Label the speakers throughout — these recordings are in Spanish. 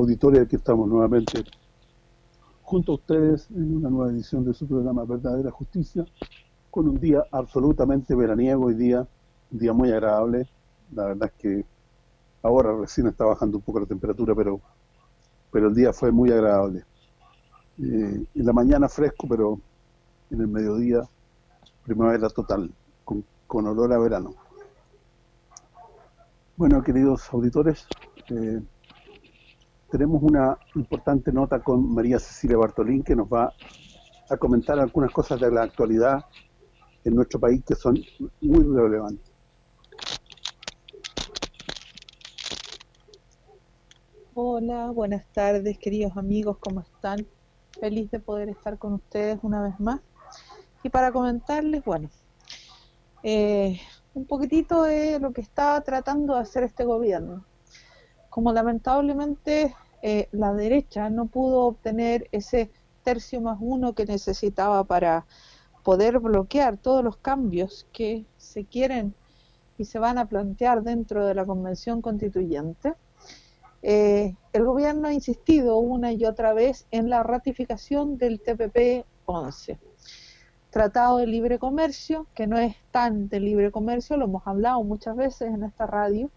Speaker 1: auditores, aquí estamos nuevamente junto a ustedes en una nueva edición de su programa Verdadera Justicia, con un día absolutamente veraniego hoy día, un día muy agradable, la verdad es que ahora recién está bajando un poco la temperatura, pero pero el día fue muy agradable. Eh, en la mañana fresco, pero en el mediodía primavera total, con, con olor a verano. Bueno, queridos auditores, eh, tenemos una importante nota con María Cecilia Bartolín que nos va a comentar algunas cosas de la actualidad en nuestro país que son muy relevantes.
Speaker 2: Hola, buenas tardes queridos amigos, ¿cómo están? Feliz de poder estar con ustedes una vez más. Y para comentarles, bueno, eh, un poquitito de lo que está tratando de hacer este gobierno. Como lamentablemente eh, la derecha no pudo obtener ese tercio más uno que necesitaba para poder bloquear todos los cambios que se quieren y se van a plantear dentro de la Convención Constituyente, eh, el gobierno ha insistido una y otra vez en la ratificación del TPP 11. Tratado de Libre Comercio, que no es tan de libre comercio, lo hemos hablado muchas veces en esta radio,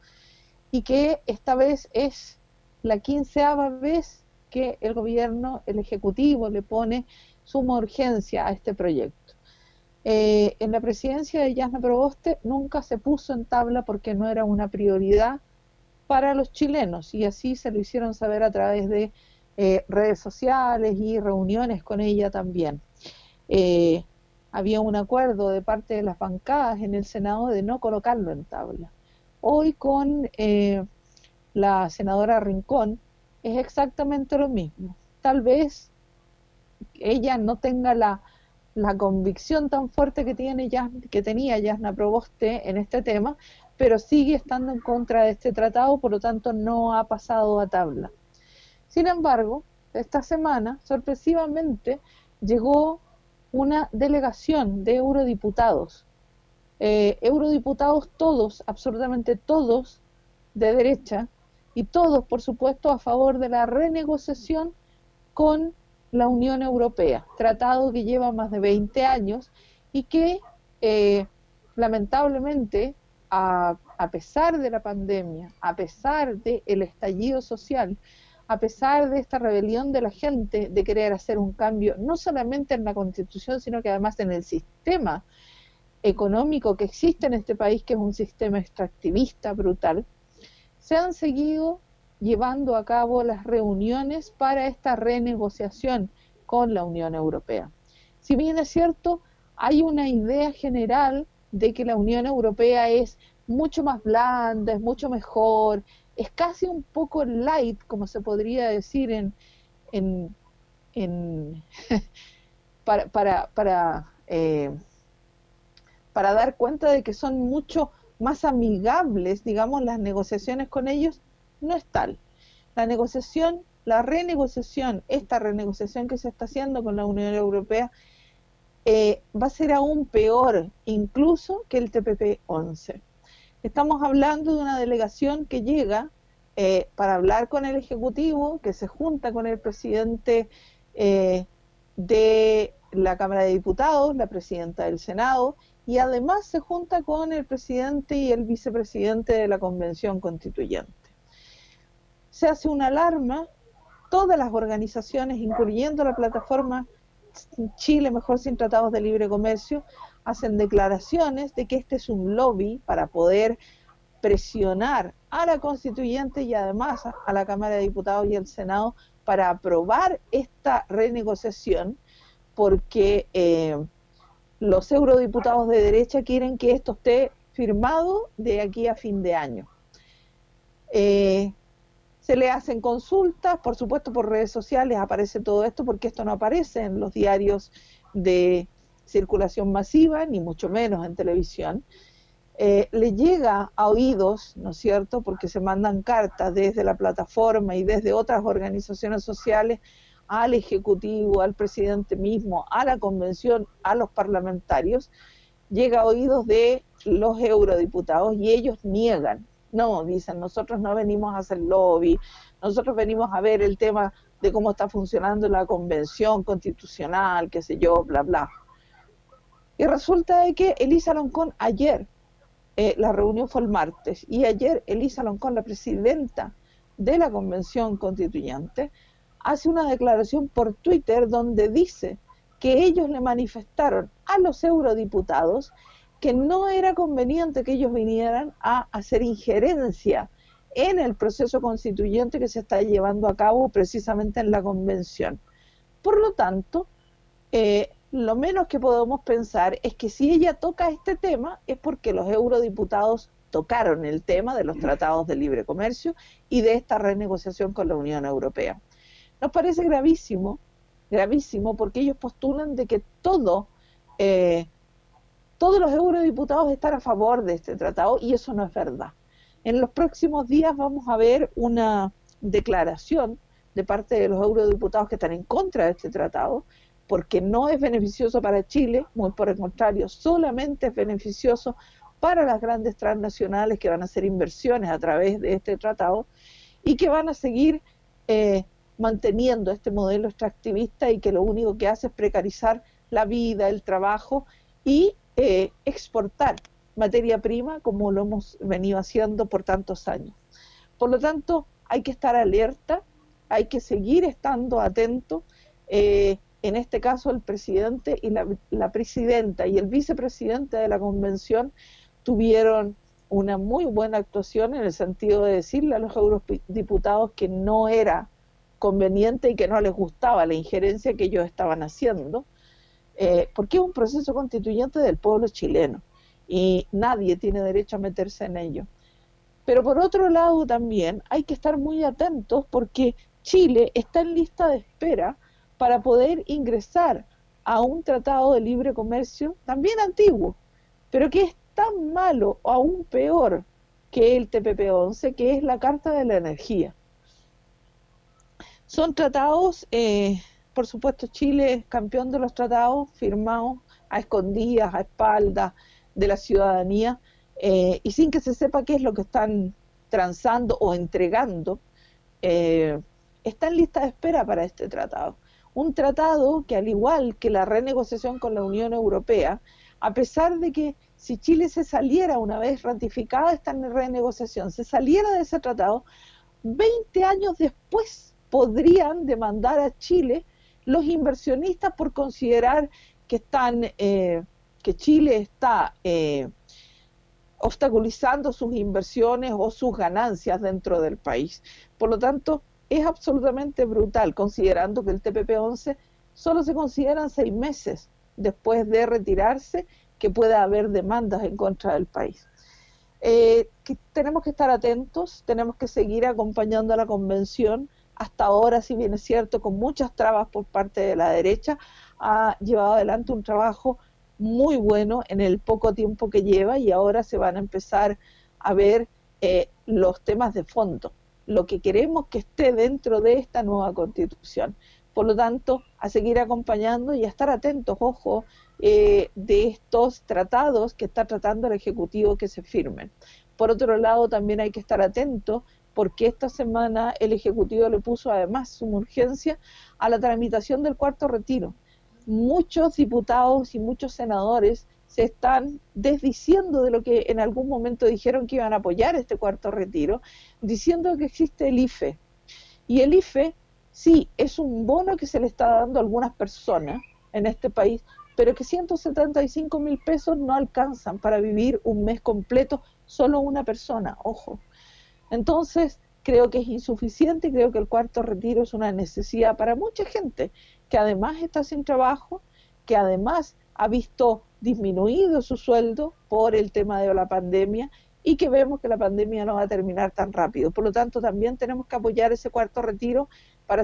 Speaker 2: y que esta vez es la quinceava vez que el gobierno, el Ejecutivo, le pone suma urgencia a este proyecto. Eh, en la presidencia de Yasna Proboste nunca se puso en tabla porque no era una prioridad para los chilenos y así se lo hicieron saber a través de eh, redes sociales y reuniones con ella también. Eh, había un acuerdo de parte de las bancadas en el Senado de no colocarlo en tabla. Hoy con eh, la senadora Rincón es exactamente lo mismo. Tal vez ella no tenga la, la convicción tan fuerte que tiene ya, que tenía Yasna Proboste en este tema, pero sigue estando en contra de este tratado, por lo tanto no ha pasado a tabla. Sin embargo, esta semana, sorpresivamente, llegó una delegación de eurodiputados. Eh, eurodiputados todos, absolutamente todos, de derecha, y todos, por supuesto, a favor de la renegociación con la Unión Europea, tratado que lleva más de 20 años y que eh, lamentablemente a, pesar de la pandemia, a pesar del estallido social, a pesar de esta rebelión de la gente de querer hacer un cambio, no solamente en la constitución, sino que además en el sistema económico que existe en este país, que es un sistema extractivista brutal, se han seguido llevando a cabo las reuniones para esta renegociación con la Unión Europea. Si bien es cierto, hay una idea general de que la Unión Europea es mucho más blanda, es mucho mejor, es casi un poco light, como se podría decir en, para, para, eh, para dar cuenta de que son mucho más amigables, digamos, las negociaciones con ellos, no es tal. La negociación, la renegociación, esta renegociación que se está haciendo con la Unión Europea eh, va a ser aún peor incluso que el TPP-11. Estamos hablando de una delegación que llega eh, para hablar con el Ejecutivo, que se junta con el presidente eh, de la Cámara de Diputados, la presidenta del Senado, y además se junta con el presidente y el vicepresidente de la Convención Constituyente. Se hace una alarma, todas las organizaciones, incluyendo la plataforma Chile Mejor Sin Tratados de Libre Comercio, hacen declaraciones de que este es un lobby para poder presionar a la constituyente y además a la Cámara de Diputados y el Senado para aprobar esta renegociación porque eh, los eurodiputados de derecha quieren que esto esté firmado de aquí a fin de año. Eh, se le hacen consultas, por supuesto por redes sociales aparece todo esto, porque esto no aparece en los diarios de circulación masiva, ni mucho menos en televisión. Eh, le llega a oídos, ¿no es cierto?, porque se mandan cartas desde la plataforma y desde otras organizaciones sociales al Ejecutivo, al presidente mismo, a la convención, a los parlamentarios, llega a oídos de los eurodiputados y ellos niegan No, dicen, nosotros no venimos a hacer lobby, nosotros venimos a ver el tema de cómo está funcionando la convención constitucional, qué sé yo, bla, bla. Y resulta de que Elisa Loncón ayer, eh, la reunión fue el martes, y ayer Elisa Loncón, la presidenta de la convención constituyente, hace una declaración por Twitter donde dice que ellos le manifestaron a los eurodiputados que no era conveniente que ellos vinieran a hacer injerencia en el proceso constituyente que se está llevando a cabo precisamente en la convención. Por lo tanto, eh, lo menos que podemos pensar es que si ella toca este tema es porque los eurodiputados tocaron el tema de los tratados de libre comercio y de esta renegociación con la Unión Europea. Nos parece gravísimo, gravísimo, porque ellos postulan de que todo, eh, todos los eurodiputados están a favor de este tratado y eso no es verdad. En los próximos días vamos a ver una declaración de parte de los eurodiputados que están en contra de este tratado, porque no es beneficioso para Chile, muy por el contrario, solamente es beneficioso para las grandes transnacionales que van a hacer inversiones a través de este tratado y que van a seguir eh, manteniendo este modelo extractivista y que lo único que hace es precarizar la vida, el trabajo y eh, exportar materia prima como lo hemos venido haciendo por tantos años. Por lo tanto, hay que estar alerta, hay que seguir estando atento. Eh, en este caso, el presidente y la, la presidenta y el vicepresidente de la convención tuvieron una muy buena actuación en el sentido de decirle a los eurodiputados que no era conveniente y que no les gustaba la injerencia que ellos estaban haciendo, eh, porque es un proceso constituyente del pueblo chileno y nadie tiene derecho a meterse en ello. Pero por otro lado también hay que estar muy atentos porque Chile está en lista de espera para poder ingresar a un tratado de libre comercio también antiguo, pero que es tan malo o aún peor que el TPP-11, que es la Carta de la Energía. Son tratados, eh, por supuesto Chile es campeón de los tratados firmados a escondidas, a espaldas de la ciudadanía eh, y sin que se sepa qué es lo que están transando o entregando, eh, está en lista de espera para este tratado. Un tratado que al igual que la renegociación con la Unión Europea, a pesar de que si Chile se saliera una vez ratificada esta renegociación, se saliera de ese tratado, 20 años después podrían demandar a Chile los inversionistas por considerar que están eh, que Chile está eh, obstaculizando sus inversiones o sus ganancias dentro del país. Por lo tanto, es absolutamente brutal, considerando que el TPP-11 solo se consideran seis meses después de retirarse que pueda haber demandas en contra del país. Eh, tenemos que estar atentos, tenemos que seguir acompañando a la convención, hasta ahora, si bien es cierto, con muchas trabas por parte de la derecha, ha llevado adelante un trabajo muy bueno en el poco tiempo que lleva y ahora se van a empezar a ver eh, los temas de fondo, lo que queremos que esté dentro de esta nueva constitución. Por lo tanto, a seguir acompañando y a estar atentos, ojo, eh, de estos tratados que está tratando el Ejecutivo que se firmen. Por otro lado, también hay que estar atentos porque esta semana el Ejecutivo le puso además su urgencia a la tramitación del cuarto retiro. Muchos diputados y muchos senadores se están desdiciendo de lo que en algún momento dijeron que iban a apoyar este cuarto retiro, diciendo que existe el IFE. Y el IFE, sí, es un bono que se le está dando a algunas personas en este país, pero que 175 mil pesos no alcanzan para vivir un mes completo solo una persona, ojo. Entonces, creo que es insuficiente, creo que el cuarto retiro es una necesidad para mucha gente que además está sin trabajo, que además ha visto disminuido su sueldo por el tema de la pandemia y que vemos que la pandemia no va a terminar tan rápido. Por lo tanto, también tenemos que apoyar ese cuarto retiro para,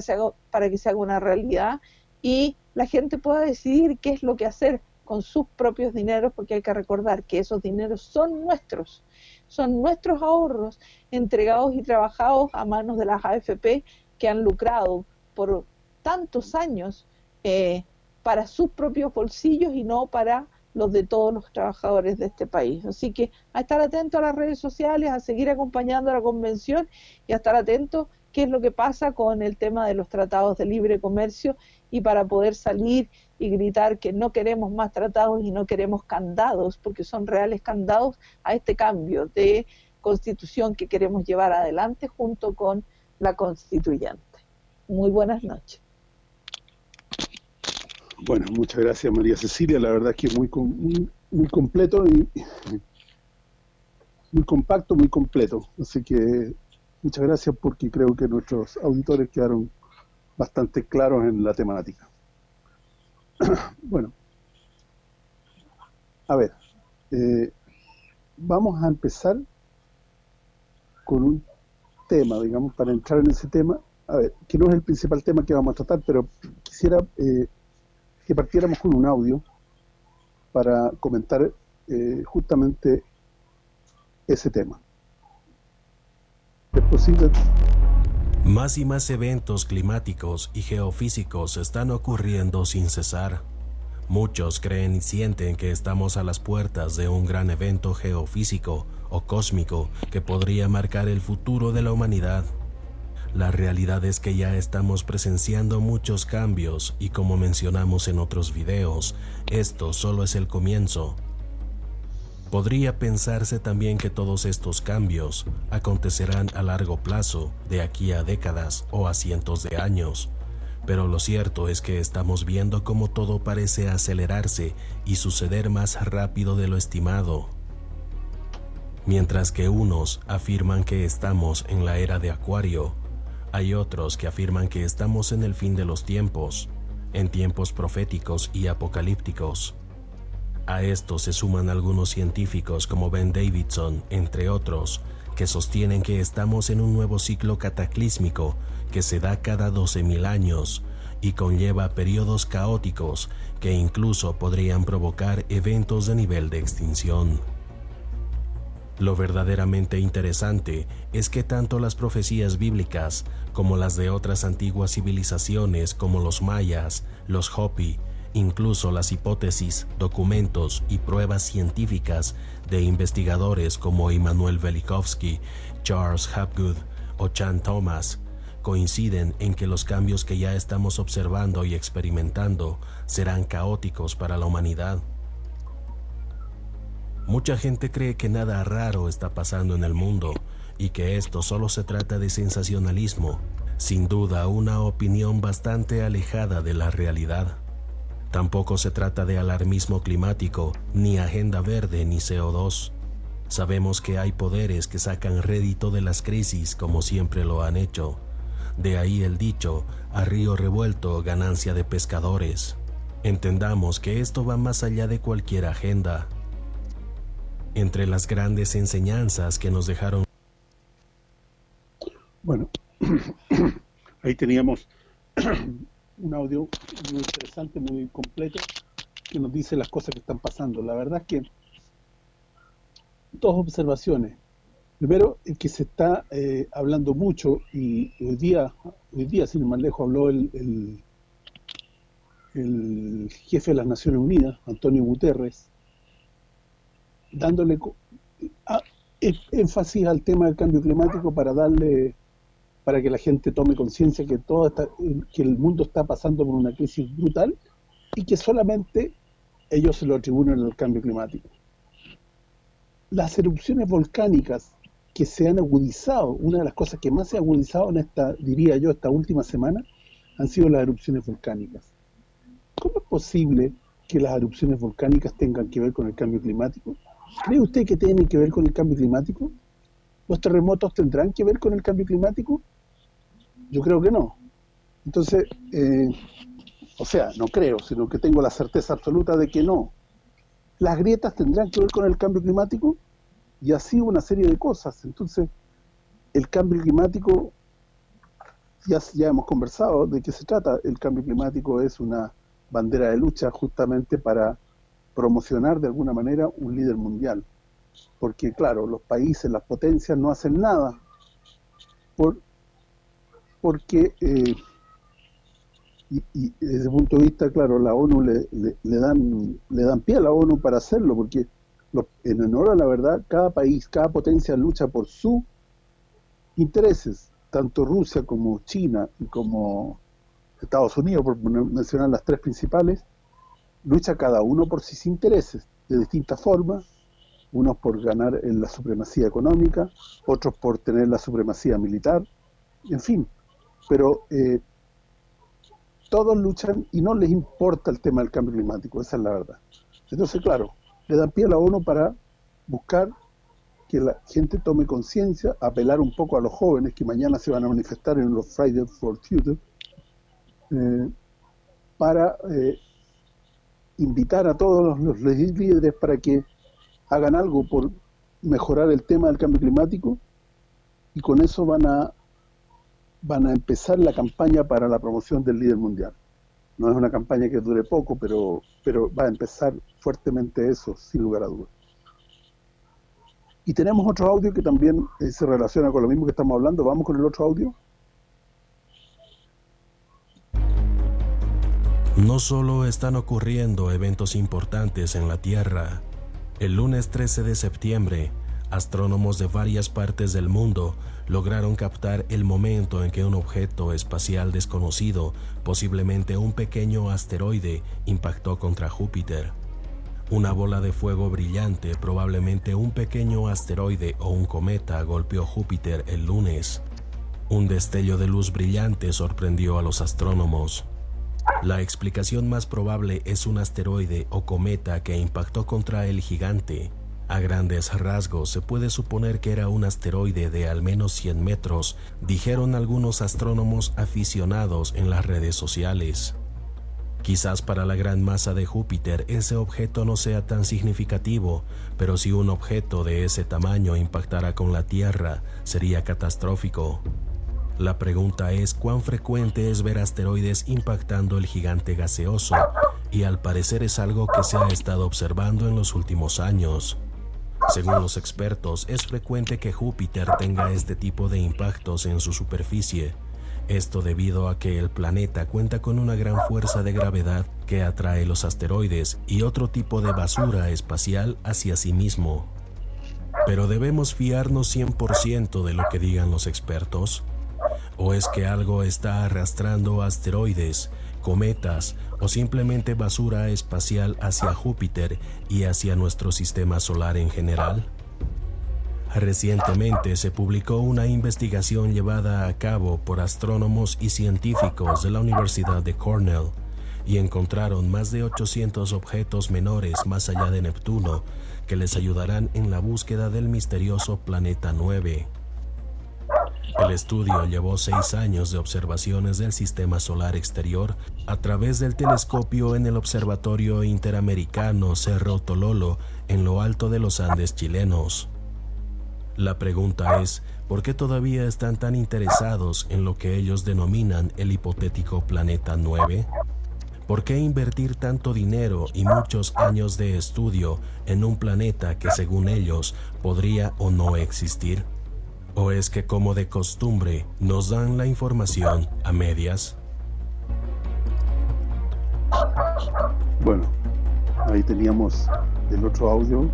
Speaker 2: para que se haga una realidad y la gente pueda decidir qué es lo que hacer con sus propios dineros, porque hay que recordar que esos dineros son nuestros son nuestros ahorros entregados y trabajados a manos de las AFP que han lucrado por tantos años eh, para sus propios bolsillos y no para los de todos los trabajadores de este país. Así que a estar atento a las redes sociales, a seguir acompañando a la convención y a estar atento qué es lo que pasa con el tema de los tratados de libre comercio y para poder salir y gritar que no queremos más tratados y no queremos candados, porque son reales candados a este cambio de constitución que queremos llevar adelante junto con la constituyente. Muy buenas noches.
Speaker 1: Bueno, muchas gracias María Cecilia, la verdad es que es muy, muy, completo y muy compacto, muy completo, así que muchas gracias porque creo que nuestros auditores quedaron bastante claros en la temática. bueno, a ver, eh, vamos a empezar con un tema, digamos, para entrar en ese tema, a ver, que no es el principal tema que vamos a tratar, pero quisiera eh, que partiéramos con un audio para comentar eh, justamente ese tema. ¿Es posible?
Speaker 3: Más y más eventos climáticos y geofísicos están ocurriendo sin cesar. Muchos creen y sienten que estamos a las puertas de un gran evento geofísico o cósmico que podría marcar el futuro de la humanidad. La realidad es que ya estamos presenciando muchos cambios y como mencionamos en otros videos, esto solo es el comienzo. Podría pensarse también que todos estos cambios acontecerán a largo plazo, de aquí a décadas o a cientos de años, pero lo cierto es que estamos viendo cómo todo parece acelerarse y suceder más rápido de lo estimado. Mientras que unos afirman que estamos en la era de Acuario, hay otros que afirman que estamos en el fin de los tiempos, en tiempos proféticos y apocalípticos. A esto se suman algunos científicos como Ben Davidson, entre otros, que sostienen que estamos en un nuevo ciclo cataclísmico que se da cada 12.000 años y conlleva periodos caóticos que incluso podrían provocar eventos de nivel de extinción. Lo verdaderamente interesante es que tanto las profecías bíblicas como las de otras antiguas civilizaciones como los mayas, los Hopi, incluso las hipótesis, documentos y pruebas científicas de investigadores como Immanuel Velikovsky, Charles Hapgood o Chan Thomas, coinciden en que los cambios que ya estamos observando y experimentando serán caóticos para la humanidad. Mucha gente cree que nada raro está pasando en el mundo y que esto solo se trata de sensacionalismo, sin duda una opinión bastante alejada de la realidad. Tampoco se trata de alarmismo climático, ni agenda verde, ni CO2. Sabemos que hay poderes que sacan rédito de las crisis como siempre lo han hecho. De ahí el dicho, a río revuelto, ganancia de pescadores. Entendamos que esto va más allá de cualquier agenda, entre las grandes enseñanzas que nos dejaron.
Speaker 1: Bueno, ahí teníamos un audio muy interesante, muy completo, que nos dice las cosas que están pasando. La verdad es que dos observaciones. Primero, que se está eh, hablando mucho y hoy día, hoy día sin más lejos, habló el, el, el jefe de las Naciones Unidas, Antonio Guterres, dándole énfasis al tema del cambio climático para darle para que la gente tome conciencia que todo que el mundo está pasando por una crisis brutal y que solamente ellos se lo atribuyen al cambio climático. Las erupciones volcánicas que se han agudizado, una de las cosas que más se ha agudizado en esta, diría yo, esta última semana, han sido las erupciones volcánicas. ¿Cómo es posible que las erupciones volcánicas tengan que ver con el cambio climático? ¿Cree usted que tiene que ver con el cambio climático? ¿Los terremotos tendrán que ver con el cambio climático? Yo creo que no. Entonces, eh, o sea, no creo, sino que tengo la certeza absoluta de que no. ¿Las grietas tendrán que ver con el cambio climático? Y así una serie de cosas. Entonces, el cambio climático, ya, ya hemos conversado de qué se trata. El cambio climático es una bandera de lucha justamente para promocionar de alguna manera un líder mundial. Porque, claro, los países, las potencias no hacen nada por, porque eh, Y, desde ese punto de vista, claro, la ONU le, le, dan le dan pie a la ONU para hacerlo, porque en honor a la verdad, cada país, cada potencia lucha por sus intereses, tanto Rusia como China y como Estados Unidos, por mencionar las tres principales, lucha cada uno por sus intereses, de distintas formas, unos por ganar en la supremacía económica, otros por tener la supremacía militar, en fin, pero eh, todos luchan y no les importa el tema del cambio climático, esa es la verdad. Entonces, claro, le dan pie a la ONU para buscar que la gente tome conciencia, apelar un poco a los jóvenes que mañana se van a manifestar en los Fridays for Future, eh, para eh, invitar a todos los, líderes para que hagan algo por mejorar el tema del cambio climático y con eso van a van a empezar la campaña para la promoción del líder mundial. No es una campaña que dure poco, pero pero va a empezar fuertemente eso, sin lugar a dudas. Y tenemos otro audio que también eh, se relaciona con lo mismo que estamos hablando. ¿Vamos con el otro audio?
Speaker 3: No solo están ocurriendo eventos importantes en la Tierra. El lunes 13 de septiembre, astrónomos de varias partes del mundo lograron captar el momento en que un objeto espacial desconocido, posiblemente un pequeño asteroide, impactó contra Júpiter. Una bola de fuego brillante, probablemente un pequeño asteroide o un cometa, golpeó Júpiter el lunes. Un destello de luz brillante sorprendió a los astrónomos. La explicación más probable es un asteroide o cometa que impactó contra el gigante. A grandes rasgos se puede suponer que era un asteroide de al menos 100 metros, dijeron algunos astrónomos aficionados en las redes sociales. Quizás para la gran masa de Júpiter ese objeto no sea tan significativo, pero si un objeto de ese tamaño impactara con la Tierra, sería catastrófico. La pregunta es cuán frecuente es ver asteroides impactando el gigante gaseoso, y al parecer es algo que se ha estado observando en los últimos años. Según los expertos, es frecuente que Júpiter tenga este tipo de impactos en su superficie, esto debido a que el planeta cuenta con una gran fuerza de gravedad que atrae los asteroides y otro tipo de basura espacial hacia sí mismo. Pero debemos fiarnos 100% de lo que digan los expertos. ¿O es que algo está arrastrando asteroides, cometas o simplemente basura espacial hacia Júpiter y hacia nuestro sistema solar en general? Recientemente se publicó una investigación llevada a cabo por astrónomos y científicos de la Universidad de Cornell y encontraron más de 800 objetos menores más allá de Neptuno que les ayudarán en la búsqueda del misterioso planeta 9. El estudio llevó seis años de observaciones del sistema solar exterior a través del telescopio en el Observatorio Interamericano Cerro Tololo en lo alto de los Andes chilenos. La pregunta es, ¿por qué todavía están tan interesados en lo que ellos denominan el hipotético planeta 9? ¿Por qué invertir tanto dinero y muchos años de estudio en un planeta que según ellos podría o no existir? ¿O es que como de costumbre nos dan la información a medias?
Speaker 1: Bueno, ahí teníamos el otro audio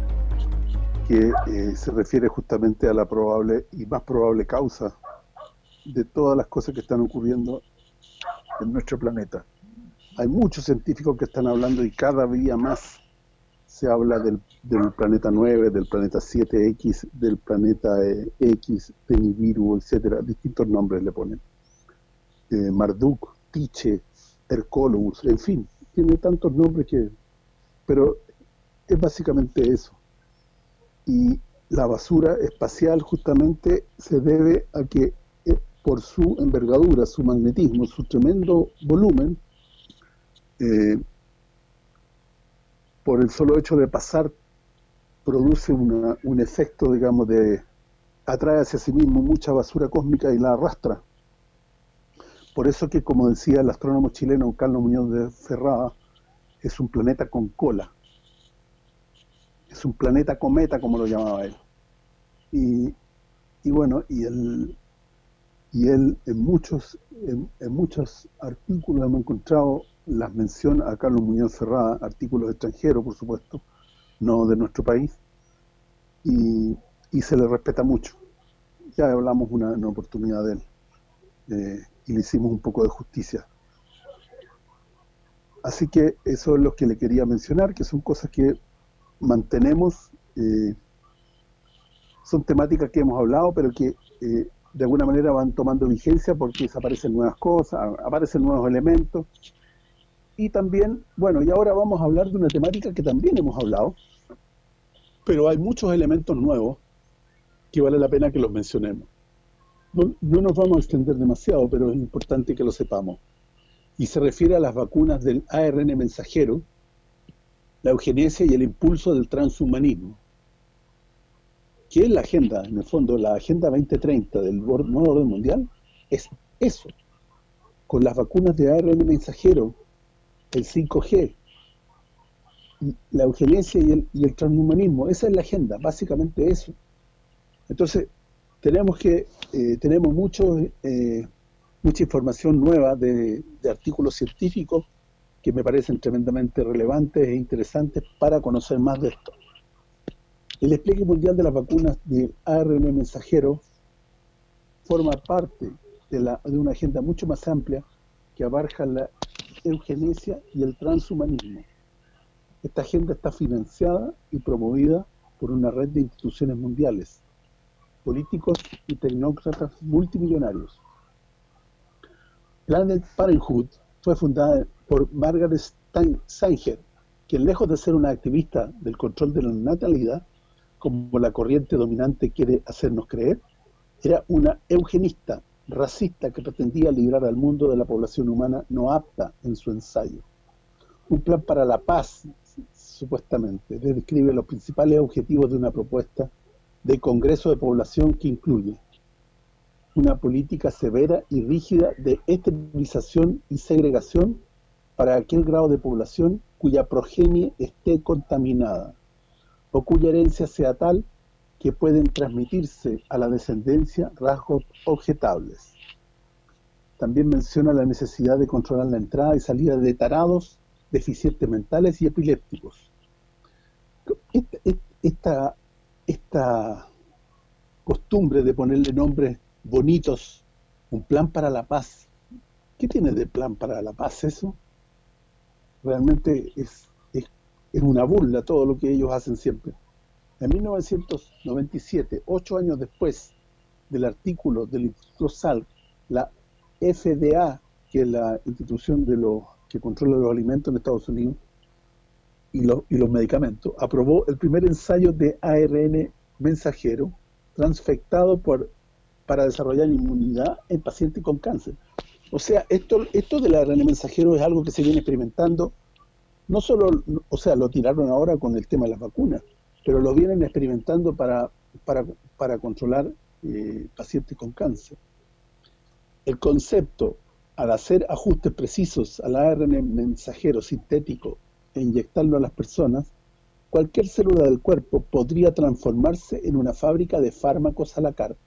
Speaker 1: que eh, se refiere justamente a la probable y más probable causa de todas las cosas que están ocurriendo en nuestro planeta. Hay muchos científicos que están hablando y cada día más se habla del, planeta 9, del planeta 7X, del planeta eh, X, de Nibiru, etcétera, distintos nombres le ponen. Eh, Marduk, Tiche, Hercolus, en fin, tiene tantos nombres que... Pero es básicamente eso. Y la basura espacial justamente se debe a que eh, por su envergadura, su magnetismo, su tremendo volumen, por el solo hecho de pasar produce un efecto, digamos, de atrae hacia sí mismo mucha basura cósmica y la arrastra. Por eso que, como decía el astrónomo chileno Carlos Muñoz de Ferrada, es un planeta con cola. Es un planeta cometa, como lo llamaba él. Y, bueno, y él en muchos en, muchos artículos hemos encontrado las menciones a Carlos Muñoz Ferrada, artículos extranjeros, por supuesto, no de nuestro país, y, se le respeta mucho. Ya hablamos una, una oportunidad de él, eh, y le hicimos un poco de justicia. Así que eso es lo que le quería mencionar, que son cosas que mantenemos, eh, son temáticas que hemos hablado, pero que eh, de alguna manera van tomando vigencia porque aparecen nuevas cosas, aparecen nuevos elementos. Y también, bueno, y ahora vamos a hablar de una temática que también hemos hablado, pero hay muchos elementos nuevos que vale la pena que los mencionemos. No, no nos vamos a extender demasiado, pero es importante que lo sepamos. Y se refiere a las vacunas del ARN mensajero, la eugenesia y el impulso del transhumanismo que es la agenda, en el fondo, la Agenda 2030 del nuevo orden mundial, es eso. Con las vacunas de ARN mensajero, el 5G, la eugenesia y el, transhumanismo, esa es la agenda, básicamente eso. Entonces, tenemos que eh, tenemos mucho eh, mucha información nueva de, de, artículos científicos que me parecen tremendamente relevantes e interesantes para conocer más de esto. El despliegue mundial de las vacunas de ARN mensajero forma parte de, la, de una agenda mucho más amplia que abarca la eugenesia y el transhumanismo. Esta agenda está financiada y promovida por una red de instituciones mundiales, políticos y tecnócratas multimillonarios. Planet Parenthood fue fundada por Margaret Sanger, quien lejos de ser una activista del control de la natalidad, como la corriente dominante quiere hacernos creer, era una eugenista, racista que pretendía librar al mundo de la población humana no apta en su ensayo. Un plan para la paz, supuestamente, describe los principales objetivos de una propuesta de congreso de población que incluye una política severa y rígida de esterilización y segregación para aquel grado de población cuya progenie esté contaminada, o cuya herencia sea tal que pueden transmitirse a la descendencia rasgos objetables. También menciona la necesidad de controlar la entrada y salida de tarados, deficientes mentales y epilépticos. Esta, esta, costumbre de ponerle nombres bonitos, un plan para la paz, ¿qué tiene de plan para la paz eso? Realmente es es una burla todo lo que ellos hacen siempre. En 1997, ocho años después del artículo del Instituto SAL, la FDA, que es la institución de los que controla los alimentos en Estados Unidos y los, y los medicamentos, aprobó el primer ensayo de ARN mensajero transfectado por para desarrollar inmunidad en pacientes con cáncer. O sea, esto esto del ARN mensajero es algo que se viene experimentando no solo, o sea, lo tiraron ahora con el tema de las vacunas, pero lo vienen experimentando para, para, para controlar eh, pacientes con cáncer. El concepto, al hacer ajustes precisos al ARN mensajero sintético e inyectarlo a las personas, cualquier célula del cuerpo podría transformarse en una fábrica de fármacos a la carta.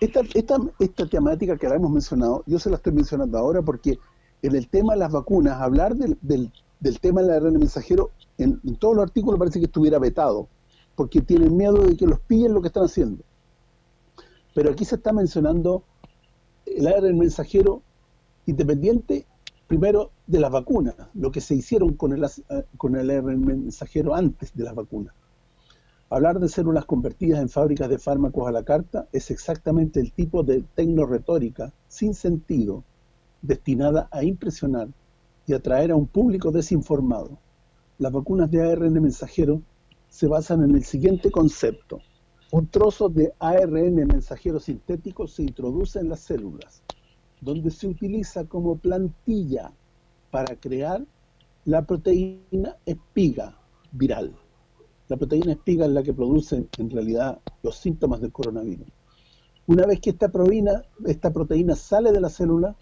Speaker 1: Esta, esta, esta temática que la hemos mencionado, yo se la estoy mencionando ahora porque en el tema de las vacunas, hablar del, del, del tema del ARN mensajero, en, todos los artículos parece que estuviera vetado, porque tienen miedo de que los pillen lo que están haciendo. Pero aquí se está mencionando el ARN mensajero independiente, primero, de las vacunas, lo que se hicieron con el, eh, con el ARN mensajero antes de las vacunas. Hablar de células convertidas en fábricas de fármacos a la carta es exactamente el tipo de tecnoretórica sin sentido destinada a impresionar y atraer a un público desinformado. Las vacunas de ARN mensajero se basan en el siguiente concepto. Un trozo de ARN mensajero sintético se introduce en las células, donde se utiliza como plantilla para crear la proteína espiga viral. La proteína espiga es la que produce en realidad los síntomas del coronavirus. Una vez que esta proteína, esta proteína sale de la célula,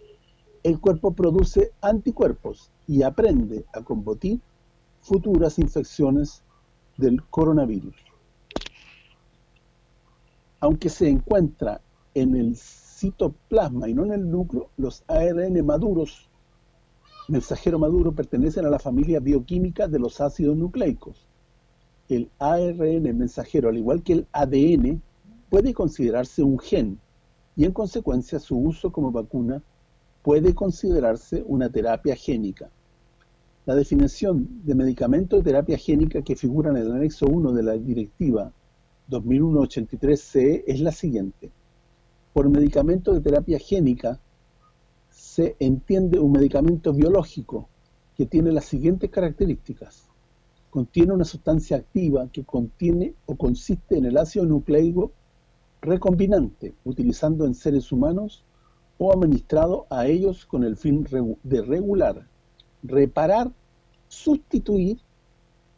Speaker 1: el cuerpo produce anticuerpos y aprende a combatir futuras infecciones del coronavirus. Aunque se encuentra en el citoplasma y no en el núcleo, los ARN maduros, mensajero maduro, pertenecen a la familia bioquímica de los ácidos nucleicos. El ARN mensajero, al igual que el ADN, puede considerarse un gen y en consecuencia su uso como vacuna puede considerarse una terapia génica. La definición de medicamento de terapia génica que figura en el anexo 1 de la directiva 2001-83-CE es la siguiente. Por medicamento de terapia génica se entiende un medicamento biológico que tiene las siguientes características. Contiene una sustancia activa que contiene o consiste en el ácido nucleico recombinante, utilizando en seres humanos o administrado a ellos con el fin de regular, reparar, sustituir,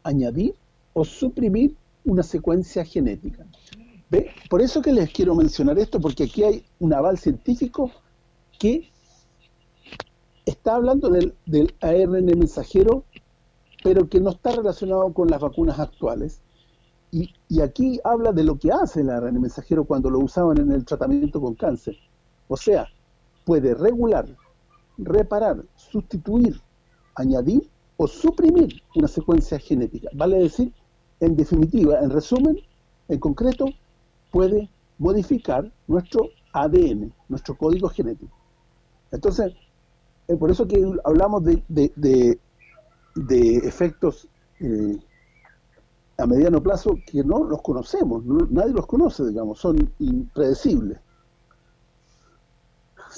Speaker 1: añadir o suprimir una secuencia genética. ¿Ve? Por eso que les quiero mencionar esto, porque aquí hay un aval científico que está hablando del, ARN mensajero, pero que no está relacionado con las vacunas actuales. Y, aquí habla de lo que hace el ARN mensajero cuando lo usaban en el tratamiento con cáncer. O sea, puede regular, reparar, sustituir, añadir o suprimir una secuencia genética. Vale decir en definitiva, en resumen, en concreto, puede modificar nuestro ADN, nuestro código genético. Entonces, es por eso que hablamos de, de, efectos eh, a mediano plazo que no los conocemos, nadie los conoce, digamos, son impredecibles.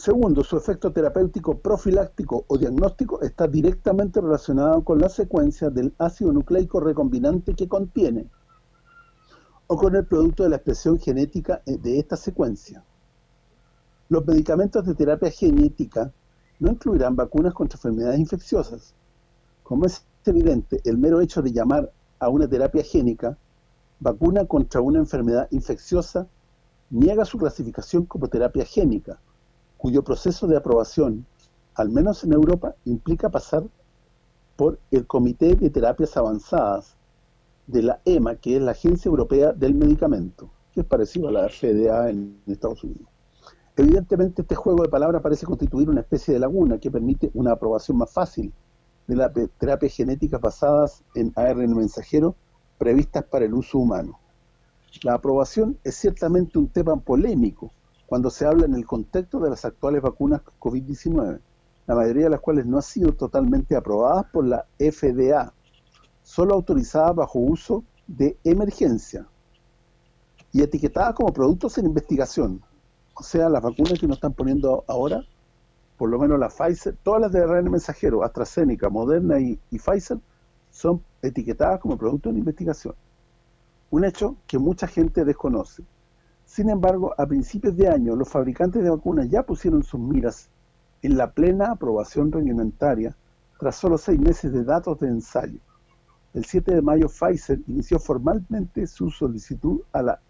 Speaker 1: Segundo, su efecto terapéutico profiláctico o diagnóstico está directamente relacionado con la secuencia del ácido nucleico recombinante que contiene o con el producto de la expresión genética eh, de esta secuencia. Los medicamentos de terapia genética no incluirán vacunas contra enfermedades infecciosas. Como es evidente, el mero hecho de llamar a una terapia génica vacuna contra una enfermedad infecciosa niega su clasificación como terapia génica, cuyo proceso de aprobación, al menos en Europa, implica pasar por el Comité de Terapias Avanzadas de la EMA, que es la Agencia Europea del Medicamento, que es parecido a la FDA en Estados Unidos. Evidentemente, este juego de palabras parece constituir una especie de laguna que permite una aprobación más fácil de las terapias genéticas basadas en ARN mensajero previstas para el uso humano. La aprobación es ciertamente un tema polémico, cuando se habla en el contexto de las actuales vacunas COVID-19, la mayoría de las cuales no han sido totalmente aprobadas por la FDA, solo autorizadas bajo uso de emergencia y etiquetadas como productos en investigación. O sea, las vacunas que nos están poniendo ahora, por lo menos la Pfizer, todas las de ARN mensajero, AstraZeneca, Moderna y, y Pfizer, son etiquetadas como productos en investigación. Un hecho que mucha gente desconoce. Sin embargo, a principios de año, los fabricantes de vacunas ya pusieron sus miras en la plena aprobación reglamentaria tras solo seis meses de datos de ensayo. El 7 de mayo, Pfizer inició formalmente su solicitud a la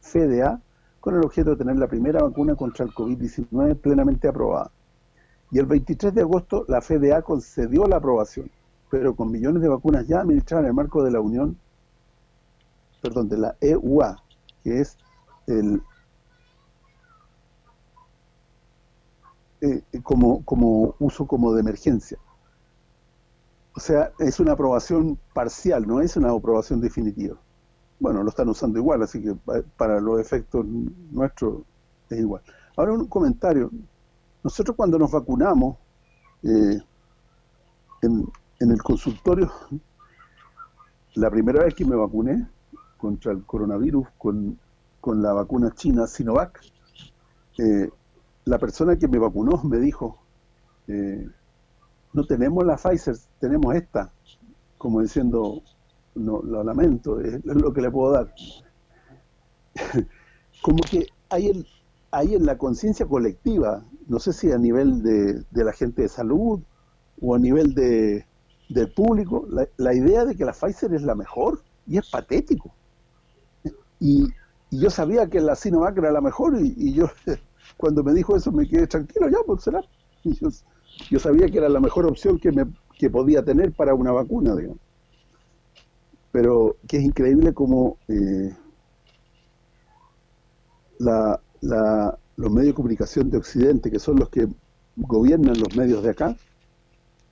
Speaker 1: FDA con el objeto de tener la primera vacuna contra el COVID-19 plenamente aprobada. Y el 23 de agosto, la FDA concedió la aprobación, pero con millones de vacunas ya administradas en el marco de la Unión, perdón, de la EUA, que es el, eh, como, como uso como de emergencia. O sea, es una aprobación parcial, no es una aprobación definitiva. Bueno, lo están usando igual, así que para los efectos nuestros es igual. Ahora un comentario. Nosotros cuando nos vacunamos eh, en, en el consultorio, la primera vez que me vacuné contra el coronavirus con con la vacuna china Sinovac, eh, la persona que me vacunó me dijo, eh, no tenemos la Pfizer, tenemos esta, como diciendo, no lo lamento, es lo que le puedo dar. como que hay, el, hay en la conciencia colectiva, no sé si a nivel de, la gente de salud o a nivel de, del público, la, la idea de que la Pfizer es la mejor, y es patético. Y, y yo sabía que la Sinovac era la mejor y, yo cuando me dijo eso me quedé tranquilo, ya, pues será. yo, sabía que era la mejor opción que me que podía tener para una vacuna, digamos. Pero que es increíble como eh, la, los medios de comunicación de Occidente, que son los que gobiernan los medios de acá,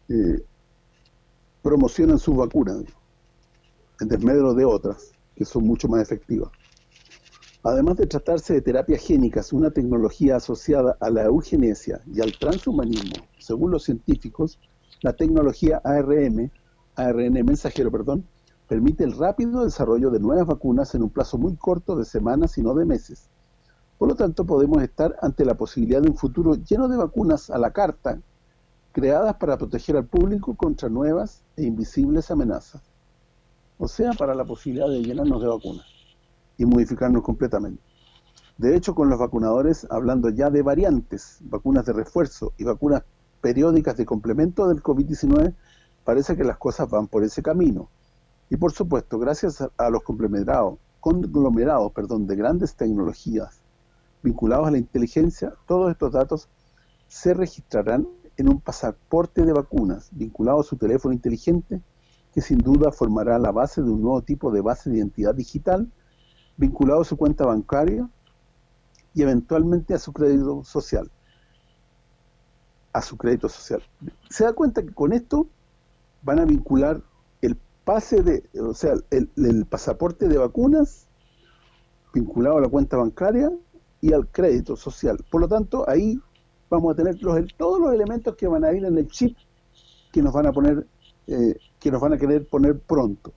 Speaker 1: eh, promocionan sus vacunas, en desmedro de otras, que son mucho más efectivas. Además de tratarse de terapias génicas, una tecnología asociada a la eugenesia y al transhumanismo, según los científicos, la tecnología ARM, ARN mensajero, perdón, permite el rápido desarrollo de nuevas vacunas en un plazo muy corto de semanas y no de meses. Por lo tanto, podemos estar ante la posibilidad de un futuro lleno de vacunas a la carta, creadas para proteger al público contra nuevas e invisibles amenazas. O sea, para la posibilidad de llenarnos de vacunas y modificarnos completamente. De hecho, con los vacunadores, hablando ya de variantes, vacunas de refuerzo y vacunas periódicas de complemento del COVID-19, parece que las cosas van por ese camino. Y por supuesto, gracias a los conglomerados, conglomerados perdón, de grandes tecnologías vinculados a la inteligencia, todos estos datos se registrarán en un pasaporte de vacunas vinculado a su teléfono inteligente, que sin duda formará la base de un nuevo tipo de base de identidad digital vinculado a su cuenta bancaria y eventualmente a su crédito social. A su crédito social. Se da cuenta que con esto van a vincular el pase de, o sea, el, pasaporte de vacunas vinculado a la cuenta bancaria y al crédito social. Por lo tanto, ahí vamos a tener los, todos los elementos que van a ir en el chip que nos van a poner eh, que nos van a querer poner pronto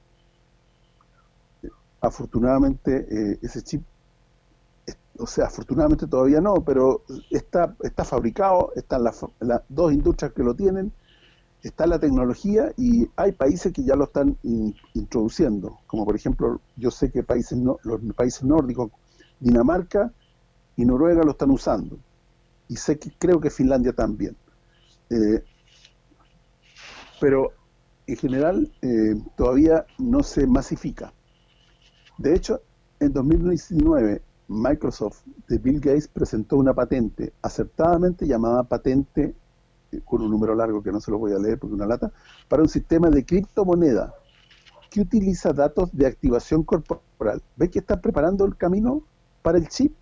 Speaker 1: afortunadamente eh, ese chip, o sea, afortunadamente todavía no, pero está está fabricado, están las, dos industrias que lo tienen, está la tecnología y hay países que ya lo están introduciendo, como por ejemplo, yo sé que países no, los países nórdicos, Dinamarca y Noruega lo están usando, y sé que creo que Finlandia también. Eh, pero en general eh, todavía no se masifica. De hecho, en 2019, Microsoft de Bill Gates presentó una patente acertadamente llamada patente, eh, con un número largo que no se lo voy a leer porque una lata, para un sistema de criptomoneda que utiliza datos de activación corporal. ¿Ve que están preparando el camino para el chip?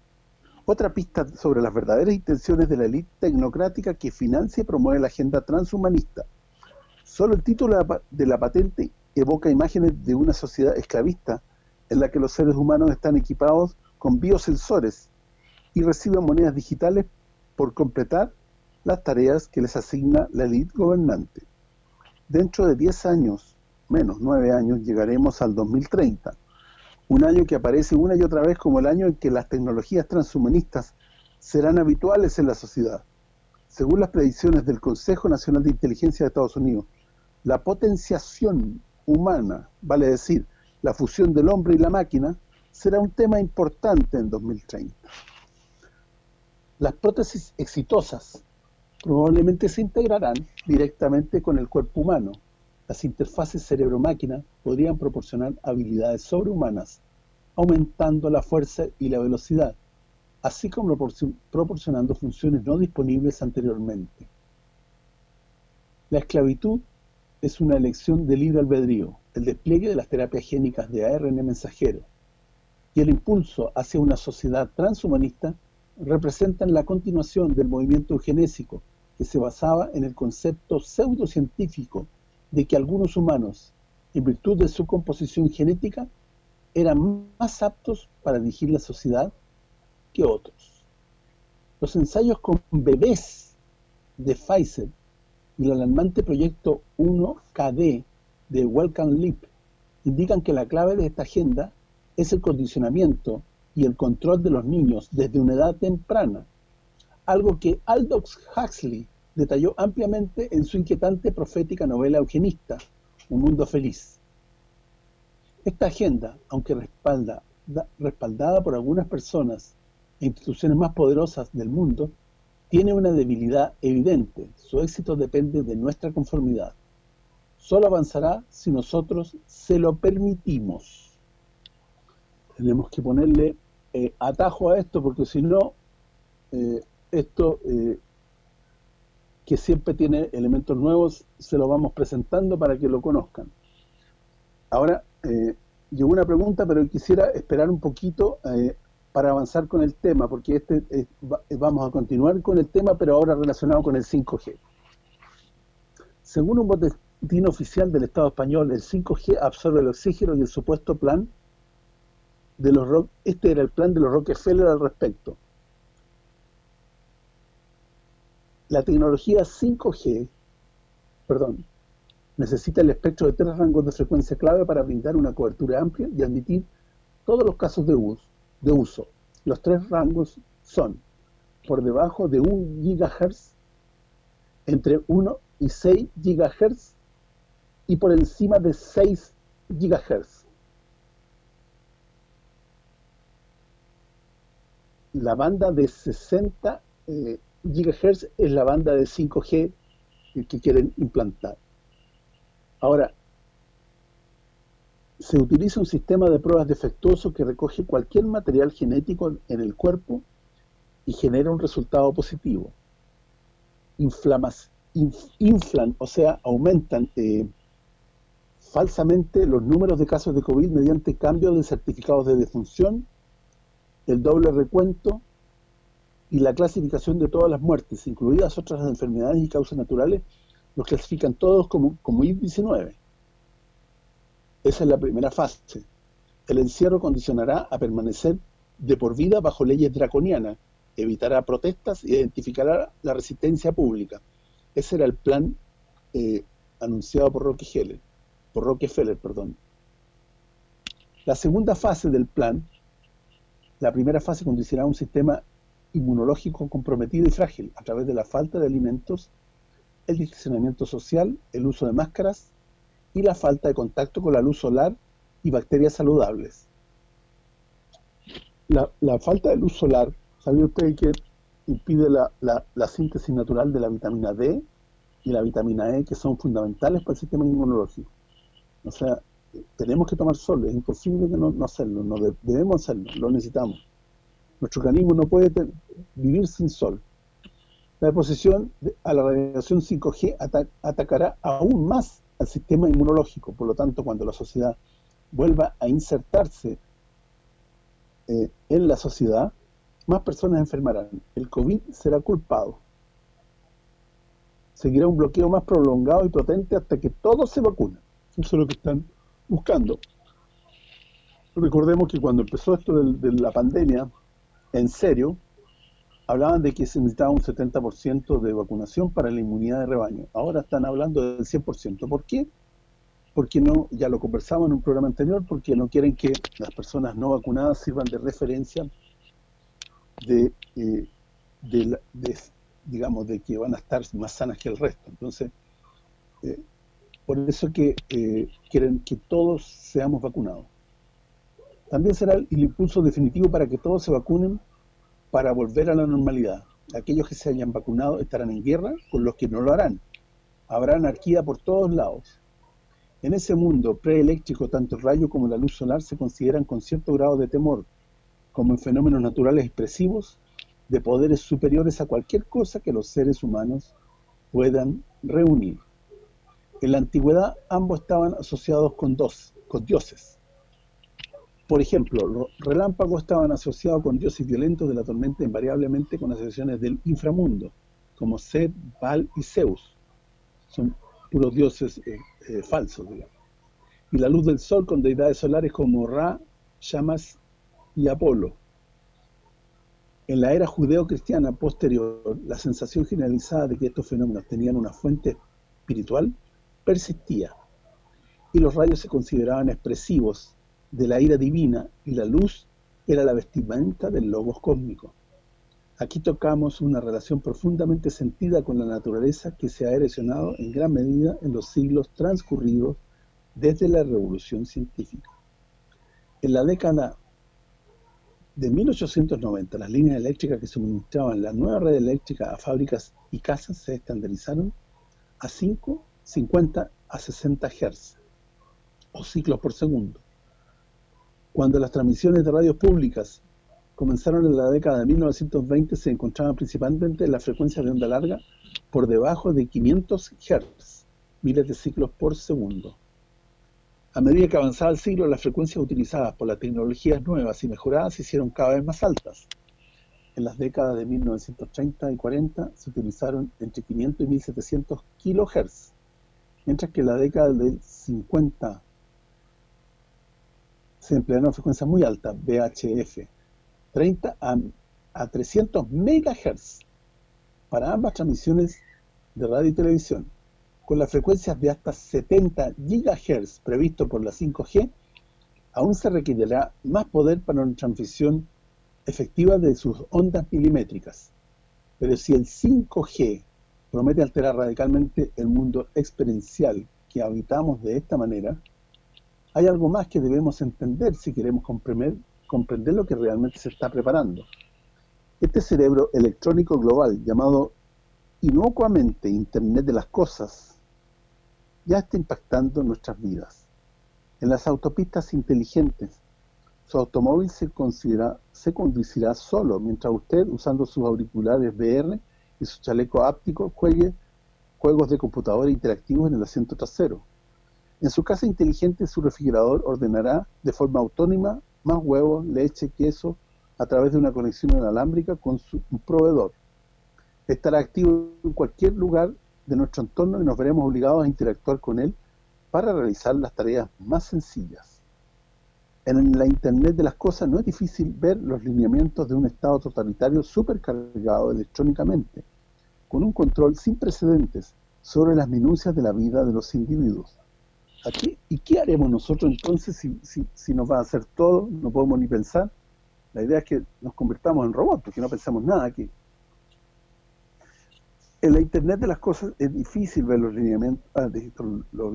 Speaker 1: Otra pista sobre las verdaderas intenciones de la élite tecnocrática que financia y promueve la agenda transhumanista. Solo el título de la patente evoca imágenes de una sociedad esclavista en la que los seres humanos están equipados con biosensores y reciben monedas digitales por completar las tareas que les asigna la élite gobernante. Dentro de 10 años, menos 9 años, llegaremos al 2030, un año que aparece una y otra vez como el año en que las tecnologías transhumanistas serán habituales en la sociedad. Según las predicciones del Consejo Nacional de Inteligencia de Estados Unidos, la potenciación humana, vale decir, la fusión del hombre y la máquina, será un tema importante en 2030. Las prótesis exitosas probablemente se integrarán directamente con el cuerpo humano. Las interfaces cerebro-máquina podrían proporcionar habilidades sobrehumanas, aumentando la fuerza y la velocidad, así como proporcionando funciones no disponibles anteriormente. La esclavitud es una elección de libre albedrío, el despliegue de las terapias génicas de ARN mensajero y el impulso hacia una sociedad transhumanista representan la continuación del movimiento eugenésico que se basaba en el concepto pseudocientífico de que algunos humanos, en virtud de su composición genética, eran más aptos para dirigir la sociedad que otros. Los ensayos con bebés de Pfizer y el alarmante proyecto 1KD de Welcome Leap indican que la clave de esta agenda es el condicionamiento y el control de los niños desde una edad temprana, algo que Aldous Huxley detalló ampliamente en su inquietante profética novela eugenista, Un mundo feliz. Esta agenda, aunque respalda, respaldada por algunas personas e instituciones más poderosas del mundo, tiene una debilidad evidente. Su éxito depende de nuestra conformidad. Solo avanzará si nosotros se lo permitimos. Tenemos que ponerle eh, atajo a esto porque si no, eh, esto eh, que siempre tiene elementos nuevos, se lo vamos presentando para que lo conozcan. Ahora, llegó una pregunta, pero quisiera esperar un poquito para avanzar con el tema, porque este vamos a continuar con el tema, pero ahora relacionado con el 5G. Según un boletín oficial del Estado español, el 5G absorbe el oxígeno y el supuesto plan de los este era el plan de los Rockefeller al respecto. La tecnología 5G, perdón, necesita el espectro de tres rangos de frecuencia clave para brindar una cobertura amplia y admitir todos los casos de uso. De uso. Los tres rangos son por debajo de 1 GHz, entre 1 y 6 GHz y por encima de 6 GHz. La banda de 60 eh, GHz es la banda de 5G que quieren implantar. Ahora, se utiliza un sistema de pruebas defectuoso que recoge cualquier material genético en el cuerpo y genera un resultado positivo. Inflan, o sea, aumentan eh, falsamente los números de casos de COVID mediante cambio de certificados de defunción, el doble recuento y la clasificación de todas las muertes, incluidas otras enfermedades y causas naturales, los clasifican todos como COVID-19. Esa es la primera fase. El encierro condicionará a permanecer de por vida bajo leyes draconianas, evitará protestas y identificará la resistencia pública. Ese era el plan eh, anunciado por Rockefeller, por Rockefeller, perdón. La segunda fase del plan, la primera fase condicionará un sistema inmunológico comprometido y frágil a través de la falta de alimentos, el distanciamiento social, el uso de máscaras y la falta de contacto con la luz solar y bacterias saludables. La, falta de luz solar, ¿sabía usted que impide la, síntesis natural de la vitamina D y la vitamina E, que son fundamentales para el sistema inmunológico? O sea, tenemos que tomar sol, es imposible que no, hacerlo, no debemos hacerlo, lo necesitamos. Nuestro organismo no puede vivir sin sol. La exposición a la radiación 5G atacará aún más al sistema inmunológico. Por lo tanto, cuando la sociedad vuelva a insertarse eh, en la sociedad, más personas enfermarán. El COVID será culpado. Seguirá un bloqueo más prolongado y potente hasta que todos se vacunen. Eso es lo que están buscando. Recordemos que cuando empezó esto de la pandemia, en serio, hablaban de que se necesitaba un 70% de vacunación para la inmunidad de rebaño. Ahora están hablando del 100%. ¿Por qué? Porque no, ya lo conversamos en un programa anterior, porque no quieren que las personas no vacunadas sirvan de referencia de, eh, digamos, de que van a estar más sanas que el resto. Entonces, eh, por eso que eh, quieren que todos seamos vacunados. También será el impulso definitivo para que todos se vacunen para volver a la normalidad. Aquellos que se hayan vacunado estarán en guerra con los que no lo harán. Habrá anarquía por todos lados. En ese mundo preeléctrico, tanto el rayo como la luz solar se consideran con cierto grado de temor, como en fenómenos naturales expresivos, de poderes superiores a cualquier cosa que los seres humanos puedan reunir. En la antigüedad ambos estaban asociados con dos, con dioses, por ejemplo, los relámpagos estaban asociados con dioses violentos de la tormenta invariablemente con asociaciones del inframundo, como Set, Baal y Zeus. Son puros dioses eh, eh, falsos, digamos. Y la luz del sol con deidades solares como Ra, Shamas y Apolo. En la era judeo-cristiana posterior, la sensación generalizada de que estos fenómenos tenían una fuente espiritual persistía, y los rayos se consideraban expresivos de la ira divina y la luz era la vestimenta del logos cósmico. Aquí tocamos una relación profundamente sentida con la naturaleza que se ha erosionado en gran medida en los siglos transcurridos desde la revolución científica. En la década de 1890, las líneas eléctricas que suministraban la nueva red eléctrica a fábricas y casas se estandarizaron a 5, 50 a 60 Hz, o ciclos por segundo. Cuando las transmisiones de radios públicas comenzaron en la década de 1920, se encontraban principalmente en la frecuencia de onda larga por debajo de 500 Hz, miles de ciclos por segundo. A medida que avanzaba el siglo, las frecuencias utilizadas por las tecnologías nuevas y mejoradas se hicieron cada vez más altas. En las décadas de 1930 y 40 se utilizaron entre 500 y 1700 kHz, mientras que en la década del 50 se emplearon frecuencias muy altas, VHF, 30 a, a 300 MHz, para ambas transmisiones de radio y televisión. Con las frecuencias de hasta 70 GHz previsto por la 5G, aún se requerirá más poder para una transmisión efectiva de sus ondas milimétricas. Pero si el 5G promete alterar radicalmente el mundo experiencial que habitamos de esta manera, hay algo más que debemos entender si queremos comprender, lo que realmente se está preparando. Este cerebro electrónico global, llamado inocuamente Internet de las Cosas, ya está impactando nuestras vidas. En las autopistas inteligentes, su automóvil se conducirá solo mientras usted, usando sus auriculares VR y su chaleco áptico, juegue juegos de computadora interactivos en el asiento trasero. En su casa inteligente, su refrigerador ordenará de forma autónoma más huevos, leche, queso, a través de una conexión inalámbrica con su proveedor. Estará activo en cualquier lugar de nuestro entorno y nos veremos obligados a interactuar con él para realizar las tareas más sencillas. En la Internet de las cosas no es difícil ver los lineamientos de un Estado totalitario supercargado electrónicamente, con un control sin precedentes sobre las minucias de la vida de los individuos. ¿Y qué haremos nosotros entonces si, si, nos va a hacer todo? No podemos ni pensar. La idea es que nos convertamos en robots, que no pensamos nada aquí. En la Internet de las cosas es difícil ver los lineamientos, ah, lo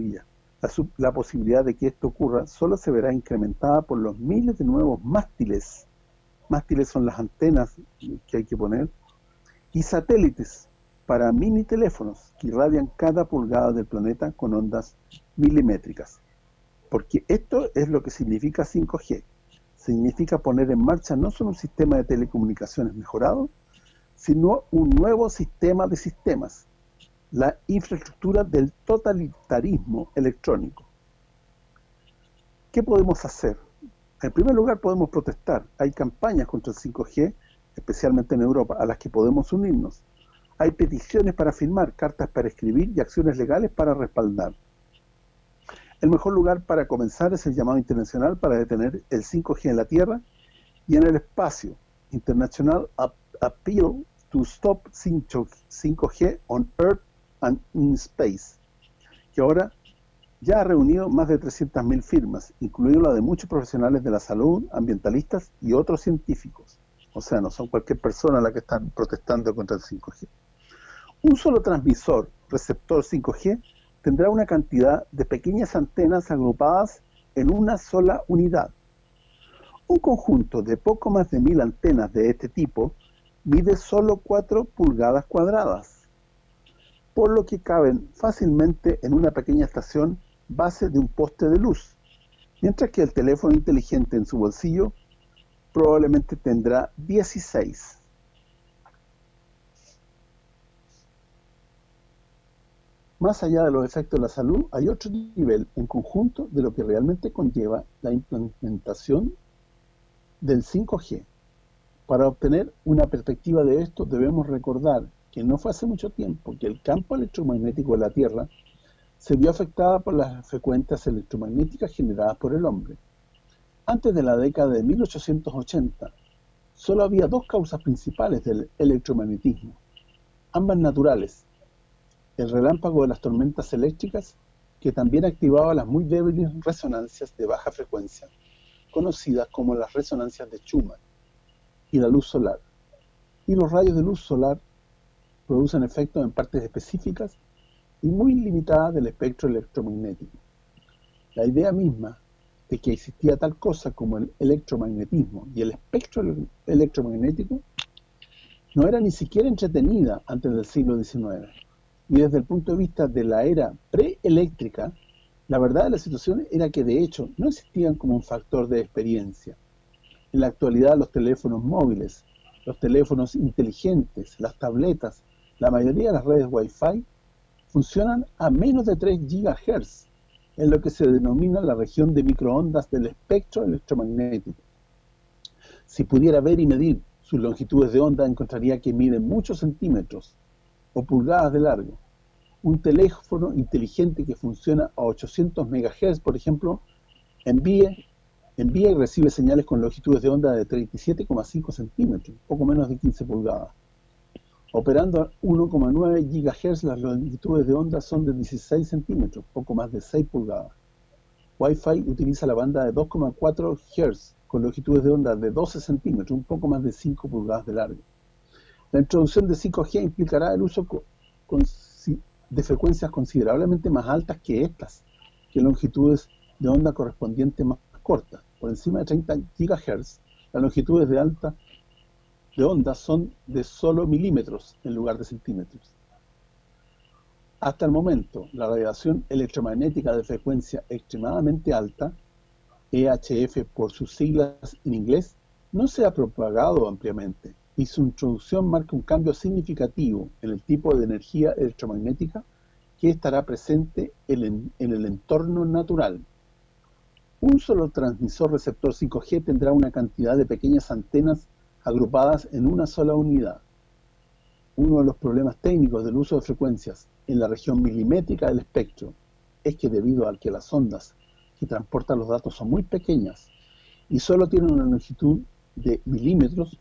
Speaker 1: La, la posibilidad de que esto ocurra solo se verá incrementada por los miles de nuevos mástiles. Mástiles son las antenas que hay que poner. Y satélites para mini teléfonos que irradian cada pulgada del planeta con ondas milimétricas. Porque esto es lo que significa 5G. Significa poner en marcha no solo un sistema de telecomunicaciones mejorado, sino un nuevo sistema de sistemas, la infraestructura del totalitarismo electrónico. ¿Qué podemos hacer? En primer lugar podemos protestar. Hay campañas contra el 5G, especialmente en Europa, a las que podemos unirnos. Hay peticiones para firmar, cartas para escribir y acciones legales para respaldar. El mejor lugar para comenzar es el llamado internacional para detener el 5G en la Tierra y en el espacio. International Appeal to Stop 5G on Earth and in Space, que ahora ya ha reunido más de 300.000 firmas, incluido la de muchos profesionales de la salud, ambientalistas y otros científicos. O sea, no son cualquier persona la que están protestando contra el 5G. Un solo transmisor, receptor 5G, tendrá una cantidad de pequeñas antenas agrupadas en una sola unidad. Un conjunto de poco más de mil antenas de este tipo mide solo 4 pulgadas cuadradas, por lo que caben fácilmente en una pequeña estación base de un poste de luz, mientras que el teléfono inteligente en su bolsillo probablemente tendrá 16. Más allá de los efectos de la salud, hay otro nivel en conjunto de lo que realmente conlleva la implementación del 5G. Para obtener una perspectiva de esto debemos recordar que no fue hace mucho tiempo que el campo electromagnético de la Tierra se vio afectada por las frecuencias electromagnéticas generadas por el hombre. Antes de la década de 1880, solo había dos causas principales del electromagnetismo, ambas naturales, el relámpago de las tormentas eléctricas, que también activaba las muy débiles resonancias de baja frecuencia, conocidas como las resonancias de Schumann y la luz solar. Y los rayos de luz solar producen efectos en partes específicas y muy limitadas del espectro electromagnético. La idea misma de que existía tal cosa como el electromagnetismo y el espectro electromagnético no era ni siquiera entretenida antes del siglo XIX. Y desde el punto de vista de la era preeléctrica, la verdad de la situación era que de hecho no existían como un factor de experiencia. En la actualidad los teléfonos móviles, los teléfonos inteligentes, las tabletas, la mayoría de las redes Wi-Fi funcionan a menos de 3 GHz en lo que se denomina la región de microondas del espectro electromagnético. Si pudiera ver y medir sus longitudes de onda, encontraría que miden muchos centímetros o pulgadas de largo. Un teléfono inteligente que funciona a 800 MHz, por ejemplo, envía, envía y recibe señales con longitudes de onda de 37,5 centímetros, poco menos de 15 pulgadas. Operando a 1,9 GHz, las longitudes de onda son de 16 centímetros, poco más de 6 pulgadas. Wi-Fi utiliza la banda de 2,4 Hz, con longitudes de onda de 12 centímetros, un poco más de 5 pulgadas de largo. La introducción de 5G implicará el uso de frecuencias considerablemente más altas que estas, que longitudes de onda correspondientes más cortas. Por encima de 30 GHz, las longitudes de alta de onda son de solo milímetros en lugar de centímetros. Hasta el momento, la radiación electromagnética de frecuencia extremadamente alta, EHF por sus siglas en inglés, no se ha propagado ampliamente y su introducción marca un cambio significativo en el tipo de energía electromagnética que estará presente en el entorno natural. Un solo transmisor receptor 5G tendrá una cantidad de pequeñas antenas agrupadas en una sola unidad. Uno de los problemas técnicos del uso de frecuencias en la región milimétrica del espectro es que debido a que las ondas que transportan los datos son muy pequeñas y solo tienen una longitud de milímetros,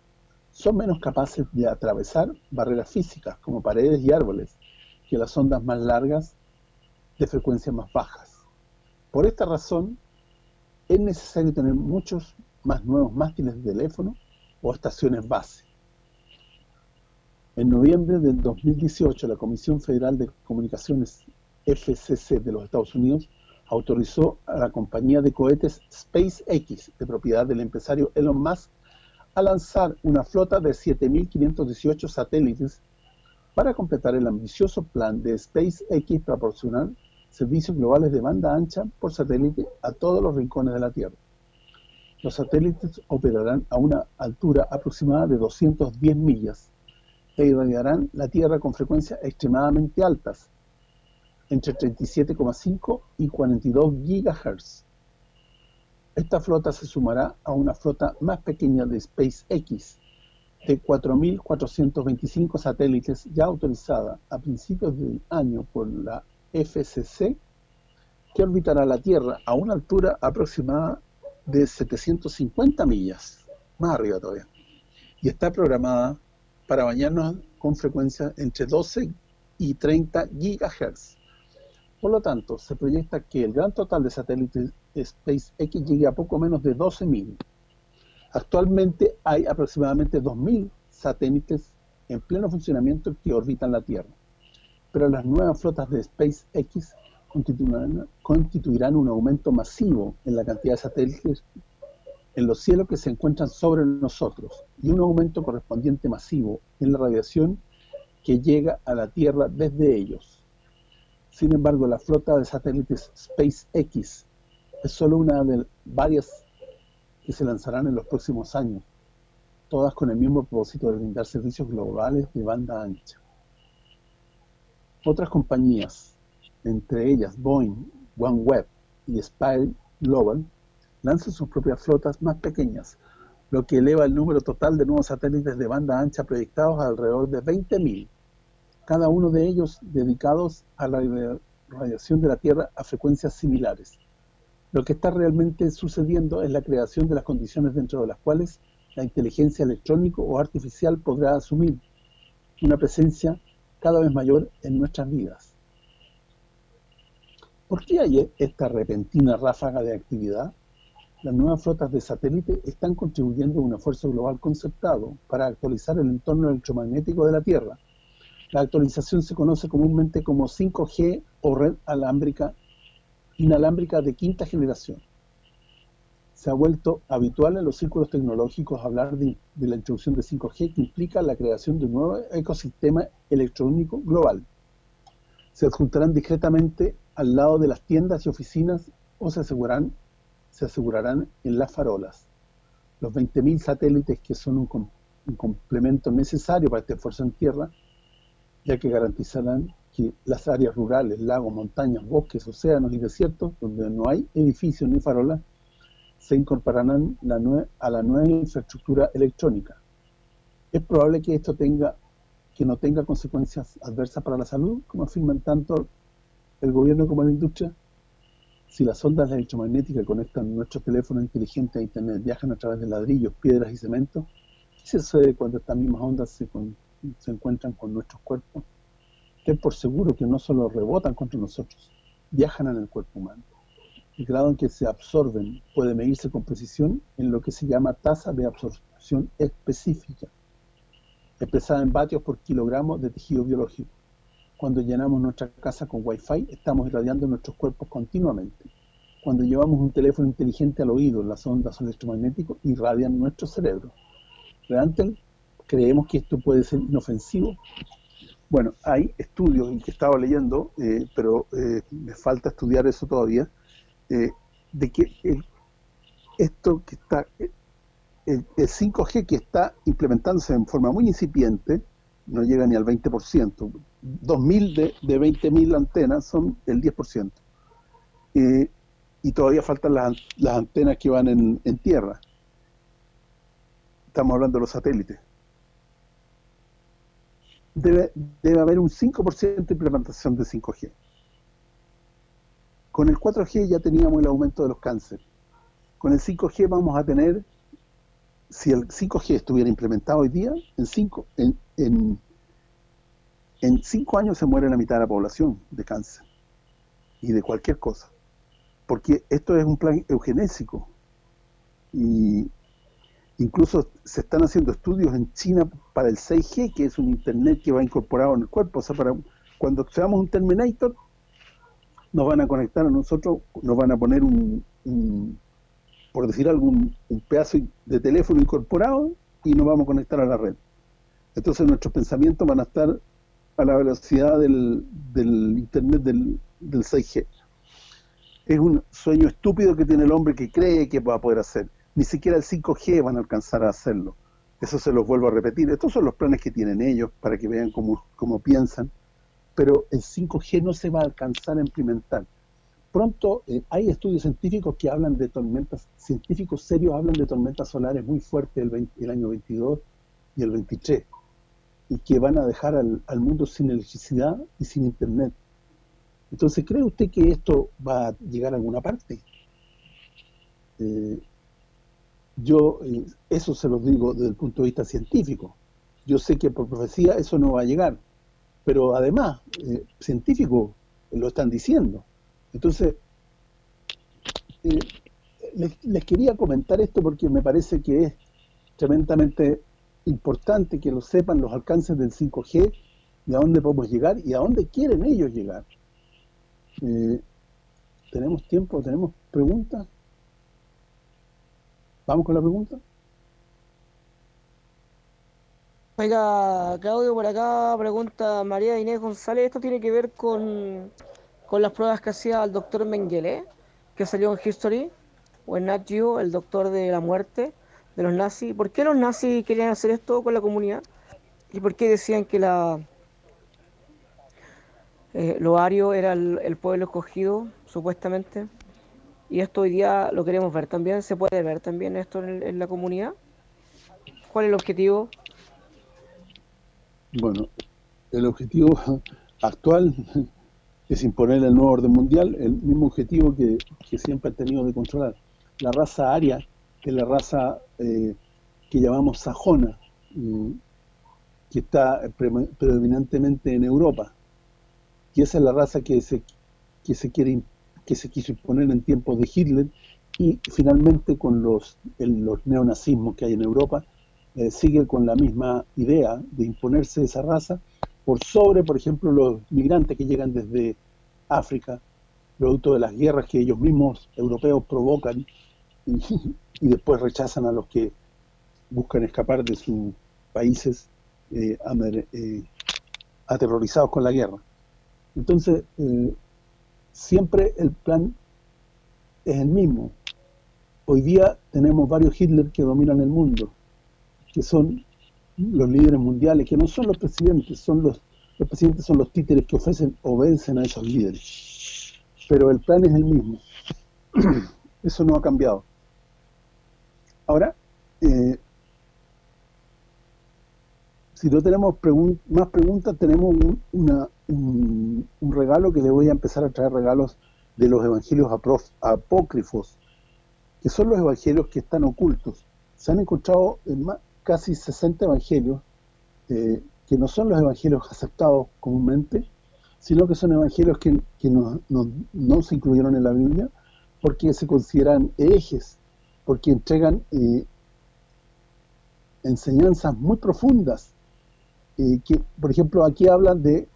Speaker 1: son menos capaces de atravesar barreras físicas como paredes y árboles que las ondas más largas de frecuencias más bajas. Por esta razón, es necesario tener muchos más nuevos mástiles de teléfono o estaciones base. En noviembre del 2018, la Comisión Federal de Comunicaciones FCC de los Estados Unidos autorizó a la compañía de cohetes SpaceX, de propiedad del empresario Elon Musk, a lanzar una flota de 7.518 satélites para completar el ambicioso plan de SpaceX proporcionar servicios globales de banda ancha por satélite a todos los rincones de la Tierra. Los satélites operarán a una altura aproximada de 210 millas e irradiarán la Tierra con frecuencias extremadamente altas, entre 37,5 y 42 GHz. Esta flota se sumará a una flota más pequeña de SpaceX, de 4.425 satélites ya autorizada a principios del año por la FCC, que orbitará la Tierra a una altura aproximada de 750 millas, más arriba todavía, y está programada para bañarnos con frecuencia entre 12 y 30 GHz. Por lo tanto, se proyecta que el gran total de satélites SpaceX llegue a poco menos de 12.000. Actualmente hay aproximadamente 2.000 satélites en pleno funcionamiento que orbitan la Tierra. Pero las nuevas flotas de SpaceX constituirán, un aumento masivo en la cantidad de satélites en los cielos que se encuentran sobre nosotros y un aumento correspondiente masivo en la radiación que llega a la Tierra desde ellos. Sin embargo, la flota de satélites SpaceX es solo una de varias que se lanzarán en los próximos años, todas con el mismo propósito de brindar servicios globales de banda ancha. Otras compañías entre ellas Boeing, OneWeb y Spire Global, lanzan sus propias flotas más pequeñas, lo que eleva el número total de nuevos satélites de banda ancha proyectados a alrededor de 20.000, cada uno de ellos dedicados a la radiación de la Tierra a frecuencias similares. Lo que está realmente sucediendo es la creación de las condiciones dentro de las cuales la inteligencia electrónica o artificial podrá asumir una presencia cada vez mayor en nuestras vidas. ¿Por qué hay esta repentina ráfaga de actividad? Las nuevas flotas de satélite están contribuyendo a un esfuerzo global concertado para actualizar el entorno electromagnético de la Tierra. La actualización se conoce comúnmente como 5G o red alámbrica, inalámbrica de quinta generación. Se ha vuelto habitual en los círculos tecnológicos hablar de, de la introducción de 5G que implica la creación de un nuevo ecosistema electrónico global. Se adjuntarán discretamente al lado de las tiendas y oficinas o se asegurarán, se asegurarán en las farolas. Los 20.000 satélites que son un, complemento necesario para este esfuerzo en tierra, ya que garantizarán que las áreas rurales, lagos, montañas, bosques, océanos y desiertos, donde no hay edificios ni farolas, se incorporarán a la nueva infraestructura electrónica. Es probable que esto tenga que no tenga consecuencias adversas para la salud, como afirman tanto el gobierno como la industria. Si las ondas electromagnéticas conectan nuestros teléfonos inteligentes a Internet, viajan a través de ladrillos, piedras y cemento, ¿qué sucede cuando estas mismas ondas se, se encuentran con nuestros cuerpos? Ten por seguro que no solo rebotan contra nosotros, viajan en el cuerpo humano. El grado en que se absorben puede medirse con precisión en lo que se llama tasa de absorción específica, expresada en vatios por kilogramo de tejido biológico. Cuando llenamos nuestra casa con Wi-Fi, estamos irradiando nuestros cuerpos continuamente. Cuando llevamos un teléfono inteligente al oído, las ondas electromagnéticas irradian nuestro cerebro. Realmente creemos que esto puede ser inofensivo. Bueno, hay estudios que estaba leyendo, eh, pero eh, me falta estudiar eso todavía, eh, de que esto que está el, 5G que está implementándose en forma muy incipiente, no llega ni al 20%, 2.000 de, de 20.000 antenas son el 10%. y todavía faltan las, antenas que van en, en tierra. Estamos hablando de los satélites. Debe, debe haber un 5% de implementación de 5G. Con el 4G ya teníamos el aumento de los cánceres. Con el 5G vamos a tener, si el 5G estuviera implementado hoy día, en 5 en, en, en cinco años se muere la mitad de la población de cáncer y de cualquier cosa. Porque esto es un plan eugenésico. Y incluso se están haciendo estudios en China para el 6G, que es un internet que va incorporado en el cuerpo. O sea, para cuando seamos un Terminator, nos van a conectar a nosotros, nos van a poner un, por decir algún un pedazo de teléfono incorporado y nos vamos a conectar a la red. Entonces nuestros pensamientos van a estar a la velocidad del, del internet del, del 6G. Es un sueño estúpido que tiene el hombre que cree que va a poder hacer. Ni siquiera el 5G van a alcanzar a hacerlo. Eso se los vuelvo a repetir. Estos son los planes que tienen ellos para que vean cómo, cómo piensan pero el 5G no se va a alcanzar a implementar. Pronto eh, hay estudios científicos que hablan de tormentas, científicos serios hablan de tormentas solares muy fuertes el, año 22 y el 23, y que van a dejar al, mundo sin electricidad y sin internet. Entonces, ¿cree usted que esto va a llegar a alguna parte? Eh, yo eh, eso se lo digo desde el punto de vista científico. Yo sé que por profecía eso no va a llegar, pero además, eh, científicos lo están diciendo. Entonces, eh, les, quería comentar esto porque me parece que es tremendamente importante que lo sepan los alcances del 5G, de a dónde podemos llegar y a dónde quieren ellos llegar. Eh, ¿Tenemos tiempo? ¿Tenemos preguntas? ¿Vamos con la pregunta?
Speaker 4: Oiga, Claudio, por acá pregunta María Inés González, esto tiene que ver con, las pruebas que hacía el doctor Mengele, que salió en History, o en Nat el doctor de la muerte de los nazis. ¿Por qué los nazis querían hacer esto con la comunidad? ¿Y por qué decían que la eh, lo ario era el, pueblo escogido, supuestamente? Y esto hoy día lo queremos ver también, ¿se puede ver también esto en la comunidad? ¿Cuál es el objetivo?
Speaker 1: Bueno, el objetivo actual es imponer el nuevo orden mundial, el mismo objetivo que, siempre ha tenido de controlar. La raza aria, que la raza eh, que llamamos sajona, mm, que está predominantemente en Europa, y esa es la raza que se que se quiere que se quiso imponer en tiempos de Hitler. Y finalmente con los, los neonazismos que hay en Europa eh, sigue con la misma idea de imponerse esa raza por sobre, por ejemplo, los migrantes que llegan desde África, producto de las guerras que ellos mismos, europeos, provocan y, después rechazan a los que buscan escapar de sus países eh, eh, aterrorizados con la guerra. Entonces, siempre el plan es el mismo. Hoy día tenemos varios Hitler que dominan el mundo que son los líderes mundiales, que no son los presidentes, son los, los presidentes son los títeres que ofrecen, obedecen a esos líderes. Pero el plan es el mismo. Eso no ha cambiado. Ahora, eh, si no tenemos más preguntas, tenemos un, regalo que le voy a empezar a traer regalos de los evangelios apócrifos, que son los evangelios que están ocultos. Se han encontrado en casi 60 evangelios, eh, que no son los evangelios aceptados comúnmente, sino que son evangelios que, no, se incluyeron en la Biblia, porque se consideran ejes, porque entregan eh, enseñanzas muy profundas eh, que, por ejemplo, aquí hablan de,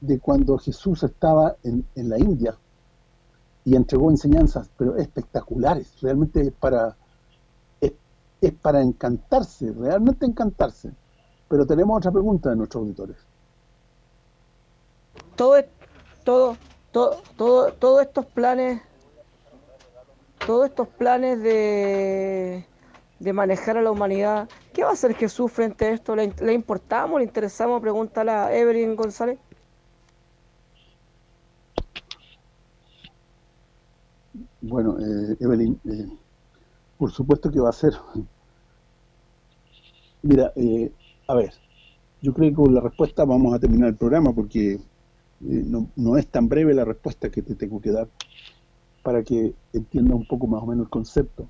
Speaker 1: de cuando Jesús estaba en, en, la India y entregó enseñanzas, pero espectaculares, realmente es para, es, para encantarse, realmente encantarse. Pero tenemos otra pregunta de nuestros auditores.
Speaker 4: Todo, todo, todo, todo, todos estos planes, todos estos planes de de manejar a la humanidad. ¿Qué va a hacer Jesús frente a esto? ¿Le, importamos, le interesamos? Pregunta a Evelyn González.
Speaker 1: Bueno, eh, Evelyn, eh, por supuesto que va a ser. Mira, eh, a ver, yo creo que con la respuesta vamos a terminar el programa porque no, no, es tan breve la respuesta que te tengo que dar para que entienda un poco más o menos el concepto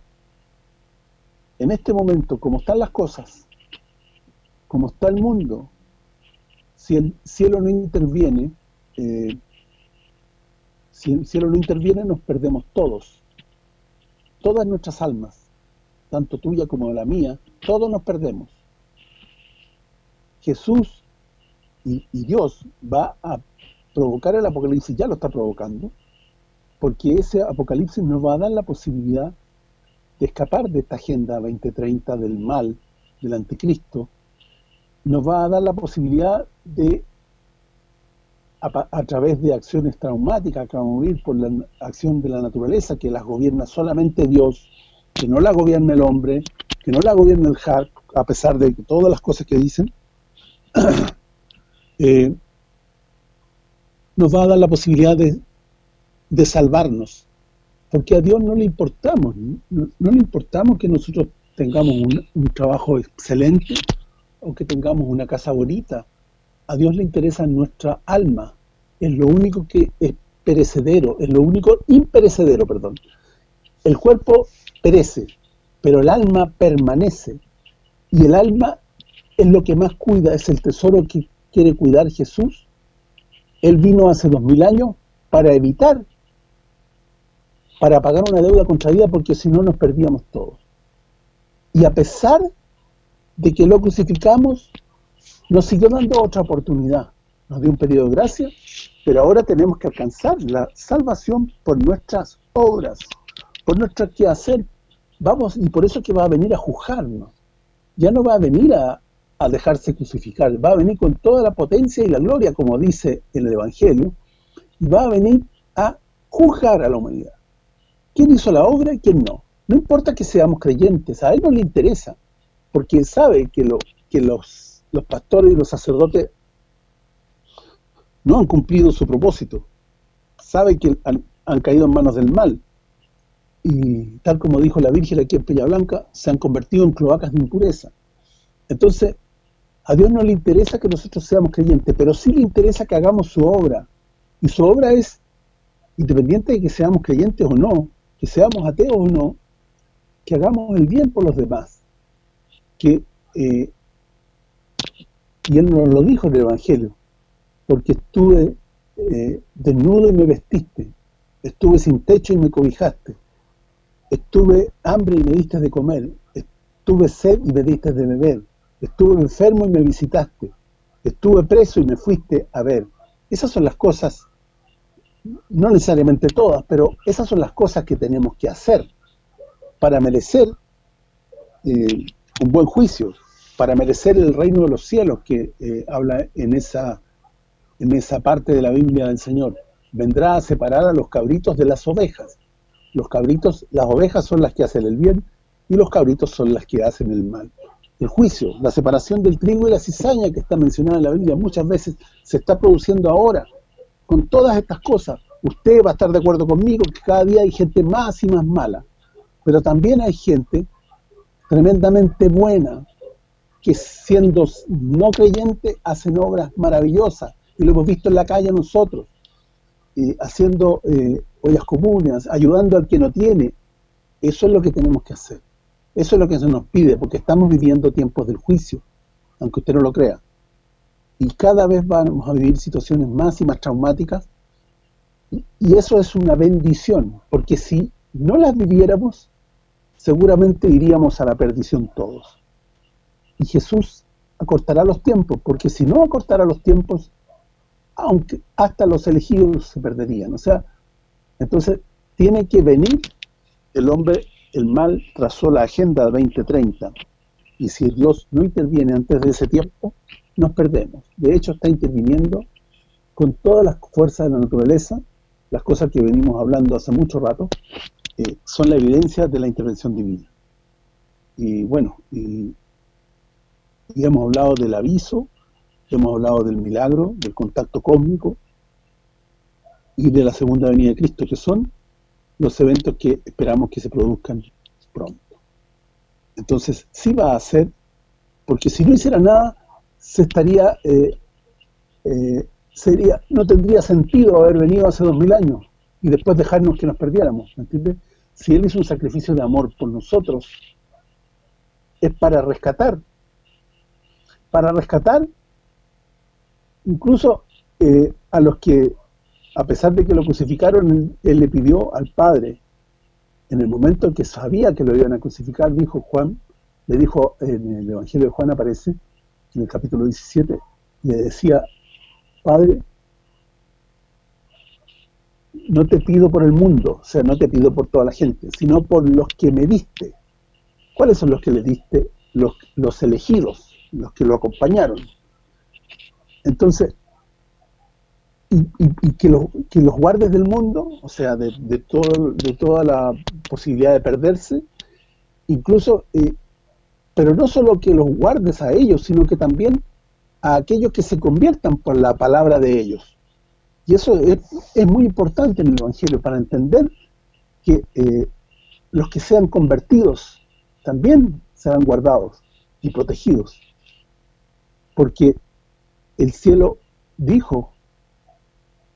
Speaker 1: en este momento, como están las cosas, como está el mundo, si el cielo no interviene, eh, si el cielo no interviene, nos perdemos todos. Todas nuestras almas, tanto tuya como la mía, todos nos perdemos. Jesús y, y Dios va a provocar el apocalipsis, ya lo está provocando, porque ese apocalipsis nos va a dar la posibilidad de escapar de esta agenda 2030 del mal, del anticristo, nos va a dar la posibilidad de, a, través de acciones traumáticas que vamos a vivir por la acción de la naturaleza, que las gobierna solamente Dios, que no la gobierna el hombre, que no la gobierna el HARC, a pesar de todas las cosas que dicen, eh, nos va a dar la posibilidad de, de salvarnos porque a Dios no le importamos, no, le importamos que nosotros tengamos un, trabajo excelente o que tengamos una casa bonita. A Dios le interesa nuestra alma, es lo único que es perecedero, es lo único imperecedero, perdón. El cuerpo perece, pero el alma permanece. Y el alma es lo que más cuida, es el tesoro que quiere cuidar Jesús. Él vino hace dos mil años para evitar para pagar una deuda contraída porque si no nos perdíamos todos. Y a pesar de que lo crucificamos, nos siguió dando otra oportunidad. Nos dio un periodo de gracia, pero ahora tenemos que alcanzar la salvación por nuestras obras, por nuestro quehacer. Vamos, y por eso que va a venir a juzgarnos. Ya no va a venir a, a dejarse crucificar, va a venir con toda la potencia y la gloria, como dice el Evangelio, y va a venir a juzgar a la humanidad quién hizo la obra y quién no. No importa que seamos creyentes, a él no le interesa, porque sabe que, lo, que los, los pastores y los sacerdotes no han cumplido su propósito. Sabe que han, caído en manos del mal. Y tal como dijo la Virgen aquí en Peña Blanca, se han convertido en cloacas de impureza. Entonces, a Dios no le interesa que nosotros seamos creyentes, pero sí le interesa que hagamos su obra. Y su obra es, independiente de que seamos creyentes o no, que seamos ateos o no, que hagamos el bien por los demás. Que, eh, y él nos lo dijo en el Evangelio, porque estuve eh, desnudo y me vestiste, estuve sin techo y me cobijaste, estuve hambre y me diste de comer, estuve sed y me diste de beber, estuve enfermo y me visitaste, estuve preso y me fuiste a ver. Esas son las cosas no necesariamente todas, pero esas son las cosas que tenemos que hacer para merecer eh, un buen juicio, para merecer el reino de los cielos que eh, habla en esa en esa parte de la Biblia del Señor. Vendrá a separar a los cabritos de las ovejas. Los cabritos, las ovejas son las que hacen el bien y los cabritos son las que hacen el mal. el juicio, la separación del trigo y la cizaña que está mencionada en la Biblia muchas veces se está produciendo ahora con todas estas cosas. Usted va a estar de acuerdo conmigo que cada día hay gente más y más mala, pero también hay gente tremendamente buena que siendo no creyente hacen obras maravillosas y lo hemos visto en la calle nosotros eh, haciendo eh, ollas comunes, ayudando al que no tiene eso es lo que tenemos que hacer eso es lo que se nos pide, porque estamos viviendo tiempos del juicio, aunque usted no lo crea. Y cada vez vamos a vivir situaciones más y más traumáticas, y eso es una bendición, porque si no las viviéramos, seguramente iríamos a la perdición todos. Y Jesús acortará los tiempos, porque si no acortara los tiempos, aunque hasta los elegidos se perderían. O sea, entonces tiene que venir el hombre el mal trazó la Agenda 2030 y si Dios no interviene antes de ese tiempo, nos perdemos. De hecho, está interviniendo con todas las fuerzas de la naturaleza, las cosas que venimos hablando hace mucho rato, eh, son la evidencia de la intervención divina. Y bueno, y, hemos hablado del aviso, hemos hablado del milagro, del contacto cósmico y de la segunda venida de Cristo, que son los eventos que esperamos que se produzcan pronto. Entonces, sí va a hacer, porque si no hiciera nada, se estaría, eh, eh, sería no tendría sentido haber venido hace dos mil años y después dejarnos que nos perdiéramos, ¿me entiendes? Si Él hizo un sacrificio de amor por nosotros, es para rescatar, para rescatar incluso eh, a los que a pesar de que lo crucificaron, él le pidió al Padre, en el momento en que sabía que lo iban a crucificar, dijo Juan, le dijo, en el Evangelio de Juan aparece, en el capítulo 17, le decía, Padre, no te pido por el mundo, o sea, no te pido por toda la gente, sino por los que me diste. ¿Cuáles son los que le diste? Los, los elegidos, los que lo acompañaron. Entonces, y, que, los, que los guardes del mundo, o sea, de, todo, de toda la posibilidad de perderse, incluso, eh, pero no solo que los guardes a ellos, sino que también a aquellos que se conviertan por la palabra de ellos. Y eso es, muy importante en el Evangelio para entender que eh, los que sean convertidos también serán guardados y protegidos. Porque el cielo dijo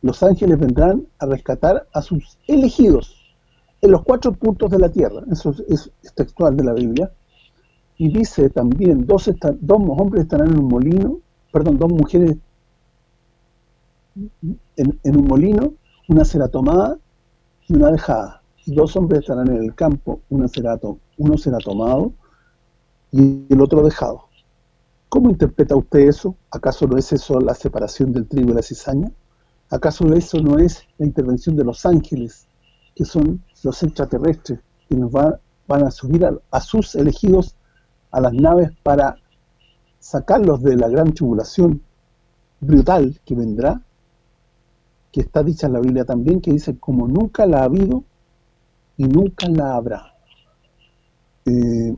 Speaker 1: los ángeles vendrán a rescatar a sus elegidos en los cuatro puntos de la tierra. Eso es, textual de la Biblia. Y dice también, dos, dos hombres estarán en un molino, perdón, dos mujeres en, un molino, una será tomada y una dejada. Dos hombres estarán en el campo, una será uno será tomado y el otro dejado. ¿Cómo interpreta usted eso? ¿Acaso no es eso la separación del trigo y la cizaña? ¿Acaso eso no es la intervención de los ángeles, que son los extraterrestres, que nos van, a subir a, sus elegidos a las naves para sacarlos de la gran tribulación brutal que vendrá, que está dicha en la Biblia también, que dice, como nunca la ha habido y nunca la habrá. Eh,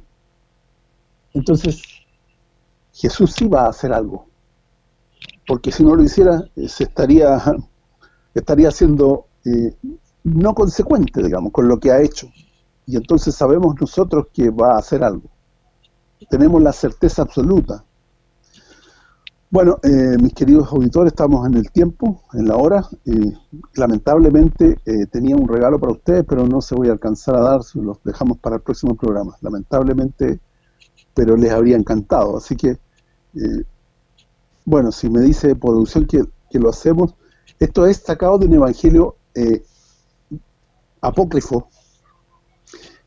Speaker 1: entonces, Jesús sí va a hacer algo porque si no lo hiciera eh, se estaría estaría siendo eh, no consecuente, digamos, con lo que ha hecho. Y entonces sabemos nosotros que va a hacer algo. Tenemos la certeza absoluta. Bueno, eh, mis queridos auditores, estamos en el tiempo, en la hora. lamentablemente tenía un regalo para ustedes, pero no se voy a alcanzar a dar, los dejamos para el próximo programa. Lamentablemente, pero les habría encantado. Así que bueno, si me dice producción que, lo hacemos, esto es sacado de un evangelio eh, apócrifo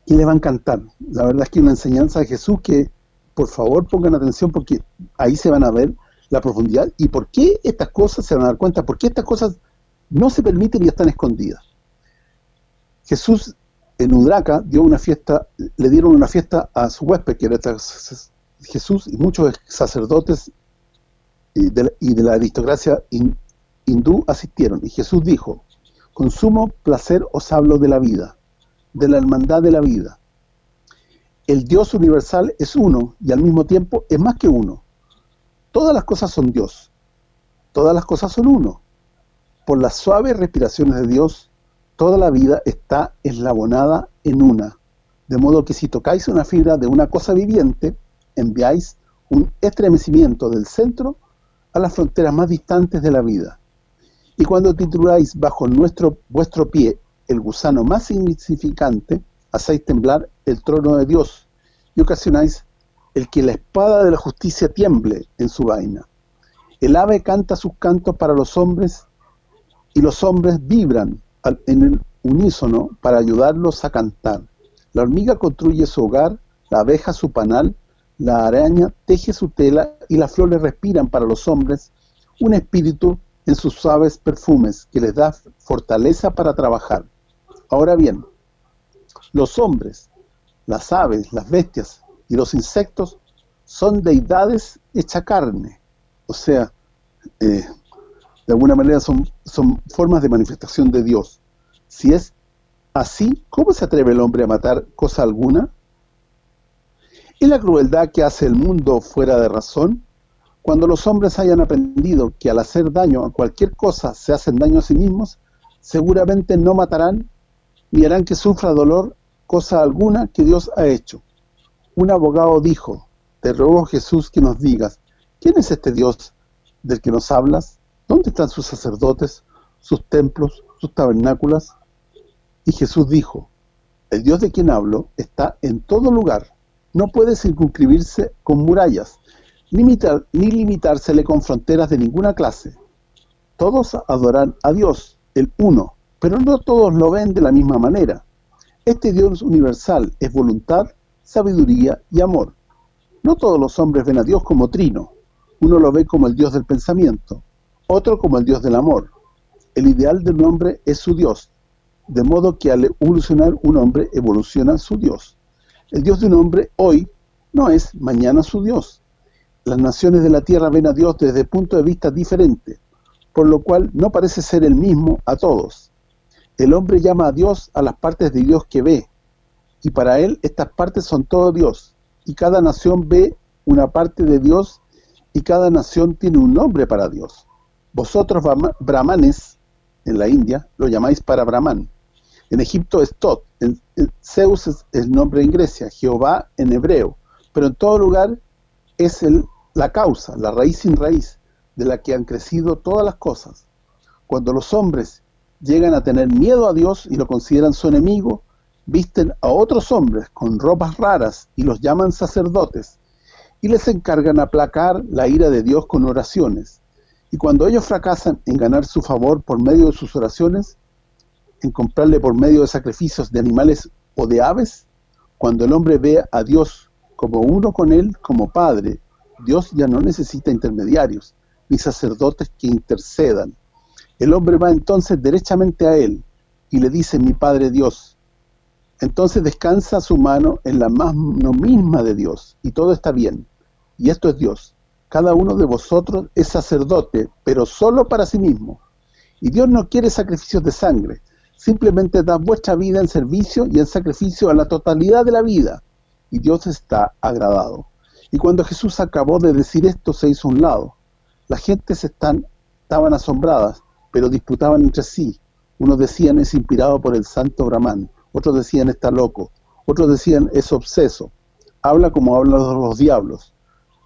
Speaker 1: y les va a encantar. La verdad es que una enseñanza de Jesús que, por favor, pongan atención porque ahí se van a ver la profundidad y por qué estas cosas se van a dar cuenta, por qué estas cosas no se permiten y están escondidas. Jesús en Udraca dio una fiesta, le dieron una fiesta a su huésped, que era Jesús y muchos sacerdotes y de, la, aristocracia hindú asistieron. Y Jesús dijo, con sumo placer os hablo de la vida, de la hermandad de la vida. El Dios universal es uno y al mismo tiempo es más que uno. Todas las cosas son Dios. Todas las cosas son uno. Por las suaves respiraciones de Dios, toda la vida está eslabonada en una. De modo que si tocáis una fibra de una cosa viviente, enviáis un estremecimiento del centro a las fronteras más distantes de la vida. Y cuando tituláis bajo nuestro vuestro pie el gusano más insignificante, hacéis temblar el trono de Dios y ocasionáis el que la espada de la justicia tiemble en su vaina. El ave canta sus cantos para los hombres y los hombres vibran en el unísono para ayudarlos a cantar. La hormiga construye su hogar, la abeja su panal, la araña teje su tela y las flores respiran para los hombres un espíritu en sus suaves perfumes que les da fortaleza para trabajar. Ahora bien, los hombres, las aves, las bestias y los insectos son deidades hecha carne, o sea, eh, de alguna manera son, son formas de manifestación de Dios. Si es así, ¿cómo se atreve el hombre a matar cosa alguna? ¿Es la crueldad que hace el mundo fuera de razón? Cuando los hombres hayan aprendido que al hacer daño a cualquier cosa se hacen daño a sí mismos, seguramente no matarán ni harán que sufra dolor cosa alguna que Dios ha hecho. Un abogado dijo, te ruego Jesús que nos digas, ¿quién es este Dios del que nos hablas? ¿Dónde están sus sacerdotes, sus templos, sus tabernáculos? Y Jesús dijo, el Dios de quien hablo está en todo lugar, no puede circunscribirse con murallas, ni, ni limitársele con fronteras de ninguna clase. Todos adoran a Dios, el uno, pero no todos lo ven de la misma manera. Este Dios universal es voluntad, sabiduría y amor. No todos los hombres ven a Dios como trino. Uno lo ve como el Dios del pensamiento, otro como el Dios del amor. El ideal de un hombre es su Dios, de modo que al evolucionar un hombre evoluciona su Dios. El Dios de un hombre hoy no es mañana su Dios. Las naciones de la tierra ven a Dios desde punto de vista diferente, por lo cual no parece ser el mismo a todos. El hombre llama a Dios a las partes de Dios que ve, y para él estas partes son todo Dios, y cada nación ve una parte de Dios, y cada nación tiene un nombre para Dios. Vosotros, brahmanes, en la India, lo llamáis para Brahman. En Egipto es Tot, en, Zeus es el nombre en Grecia, Jehová en hebreo, pero en todo lugar es la causa, la raíz sin raíz, de la que han crecido todas las cosas. Cuando los hombres llegan a tener miedo a Dios y lo consideran su enemigo, visten a otros hombres con ropas raras y los llaman sacerdotes, y les encargan aplacar la ira de Dios con oraciones. Y cuando ellos fracasan en ganar su favor por medio de sus oraciones, en comprarle por medio de sacrificios de animales o de aves, cuando el hombre ve a Dios como uno con él, como Padre, Dios ya no necesita intermediarios, ni sacerdotes que intercedan, el hombre va entonces derechamente a él y le dice, mi Padre Dios. Entonces descansa su mano en la mano misma de Dios y todo está bien. Y esto es Dios. Cada uno de vosotros es sacerdote, pero solo para sí mismo. Y Dios no quiere sacrificios de sangre, simplemente da vuestra vida en servicio y en sacrificio a la totalidad de la vida. Y Dios está agradado. Y cuando Jesús acabó de decir esto, se hizo un lado. Las gentes están, estaban asombradas pero disputaban entre sí. Unos decían es inspirado por el santo Brahman, otros decían está loco, otros decían es obseso, habla como hablan los diablos.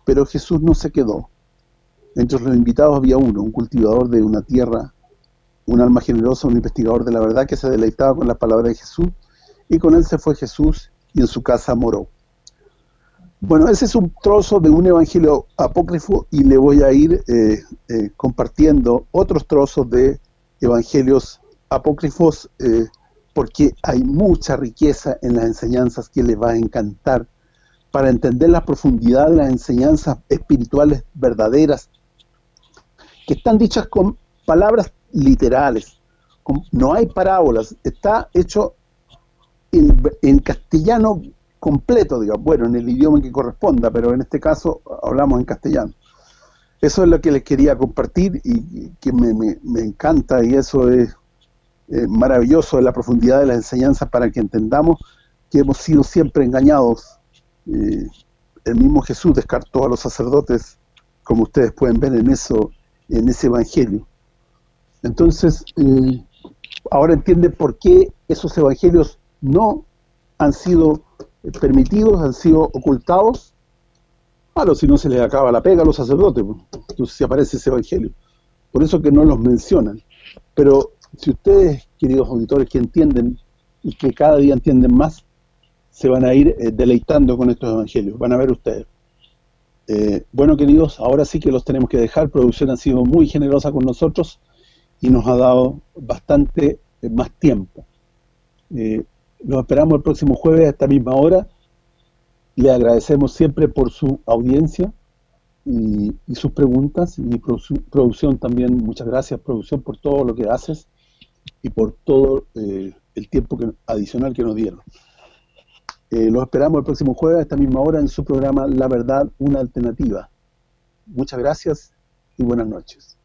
Speaker 1: Pero Jesús no se quedó. Entre los invitados había uno, un cultivador de una tierra, un alma generosa, un investigador de la verdad que se deleitaba con las palabras de Jesús, y con él se fue Jesús y en su casa moró. Bueno, ese es un trozo de un evangelio apócrifo y le voy a ir eh, eh, compartiendo otros trozos de evangelios apócrifos eh, porque hay mucha riqueza en las enseñanzas que les va a encantar. Para entender la profundidad de las enseñanzas espirituales verdaderas que están dichas con palabras literales, no hay parábolas, está hecho en, en castellano completo, digamos, bueno, en el idioma que corresponda, pero en este caso hablamos en castellano. Eso es lo que les quería compartir y que me, encanta y eso es maravilloso en la profundidad de las enseñanzas para que entendamos que hemos sido siempre engañados Eh, el mismo Jesús descartó a los sacerdotes, como ustedes pueden ver en eso en ese evangelio. Entonces, eh, ahora entienden por qué esos evangelios no han sido permitidos, han sido ocultados. Claro, si no se les acaba la pega a los sacerdotes, pues. entonces aparece ese evangelio. Por eso que no los mencionan. Pero si ustedes, queridos auditores, que entienden y que cada día entienden más, se van a ir eh, deleitando con estos evangelios, van a ver ustedes. Eh, bueno, queridos, ahora sí que los tenemos que dejar, producción ha sido muy generosa con nosotros y nos ha dado bastante eh, más tiempo. Los esperamos el próximo jueves a esta misma hora, le agradecemos siempre por su audiencia y, sus preguntas, y producción también, muchas gracias producción por todo lo que haces y por todo el tiempo adicional que nos dieron. Eh, los esperamos el próximo jueves a esta misma hora en su programa La Verdad, una alternativa. Muchas gracias y buenas noches.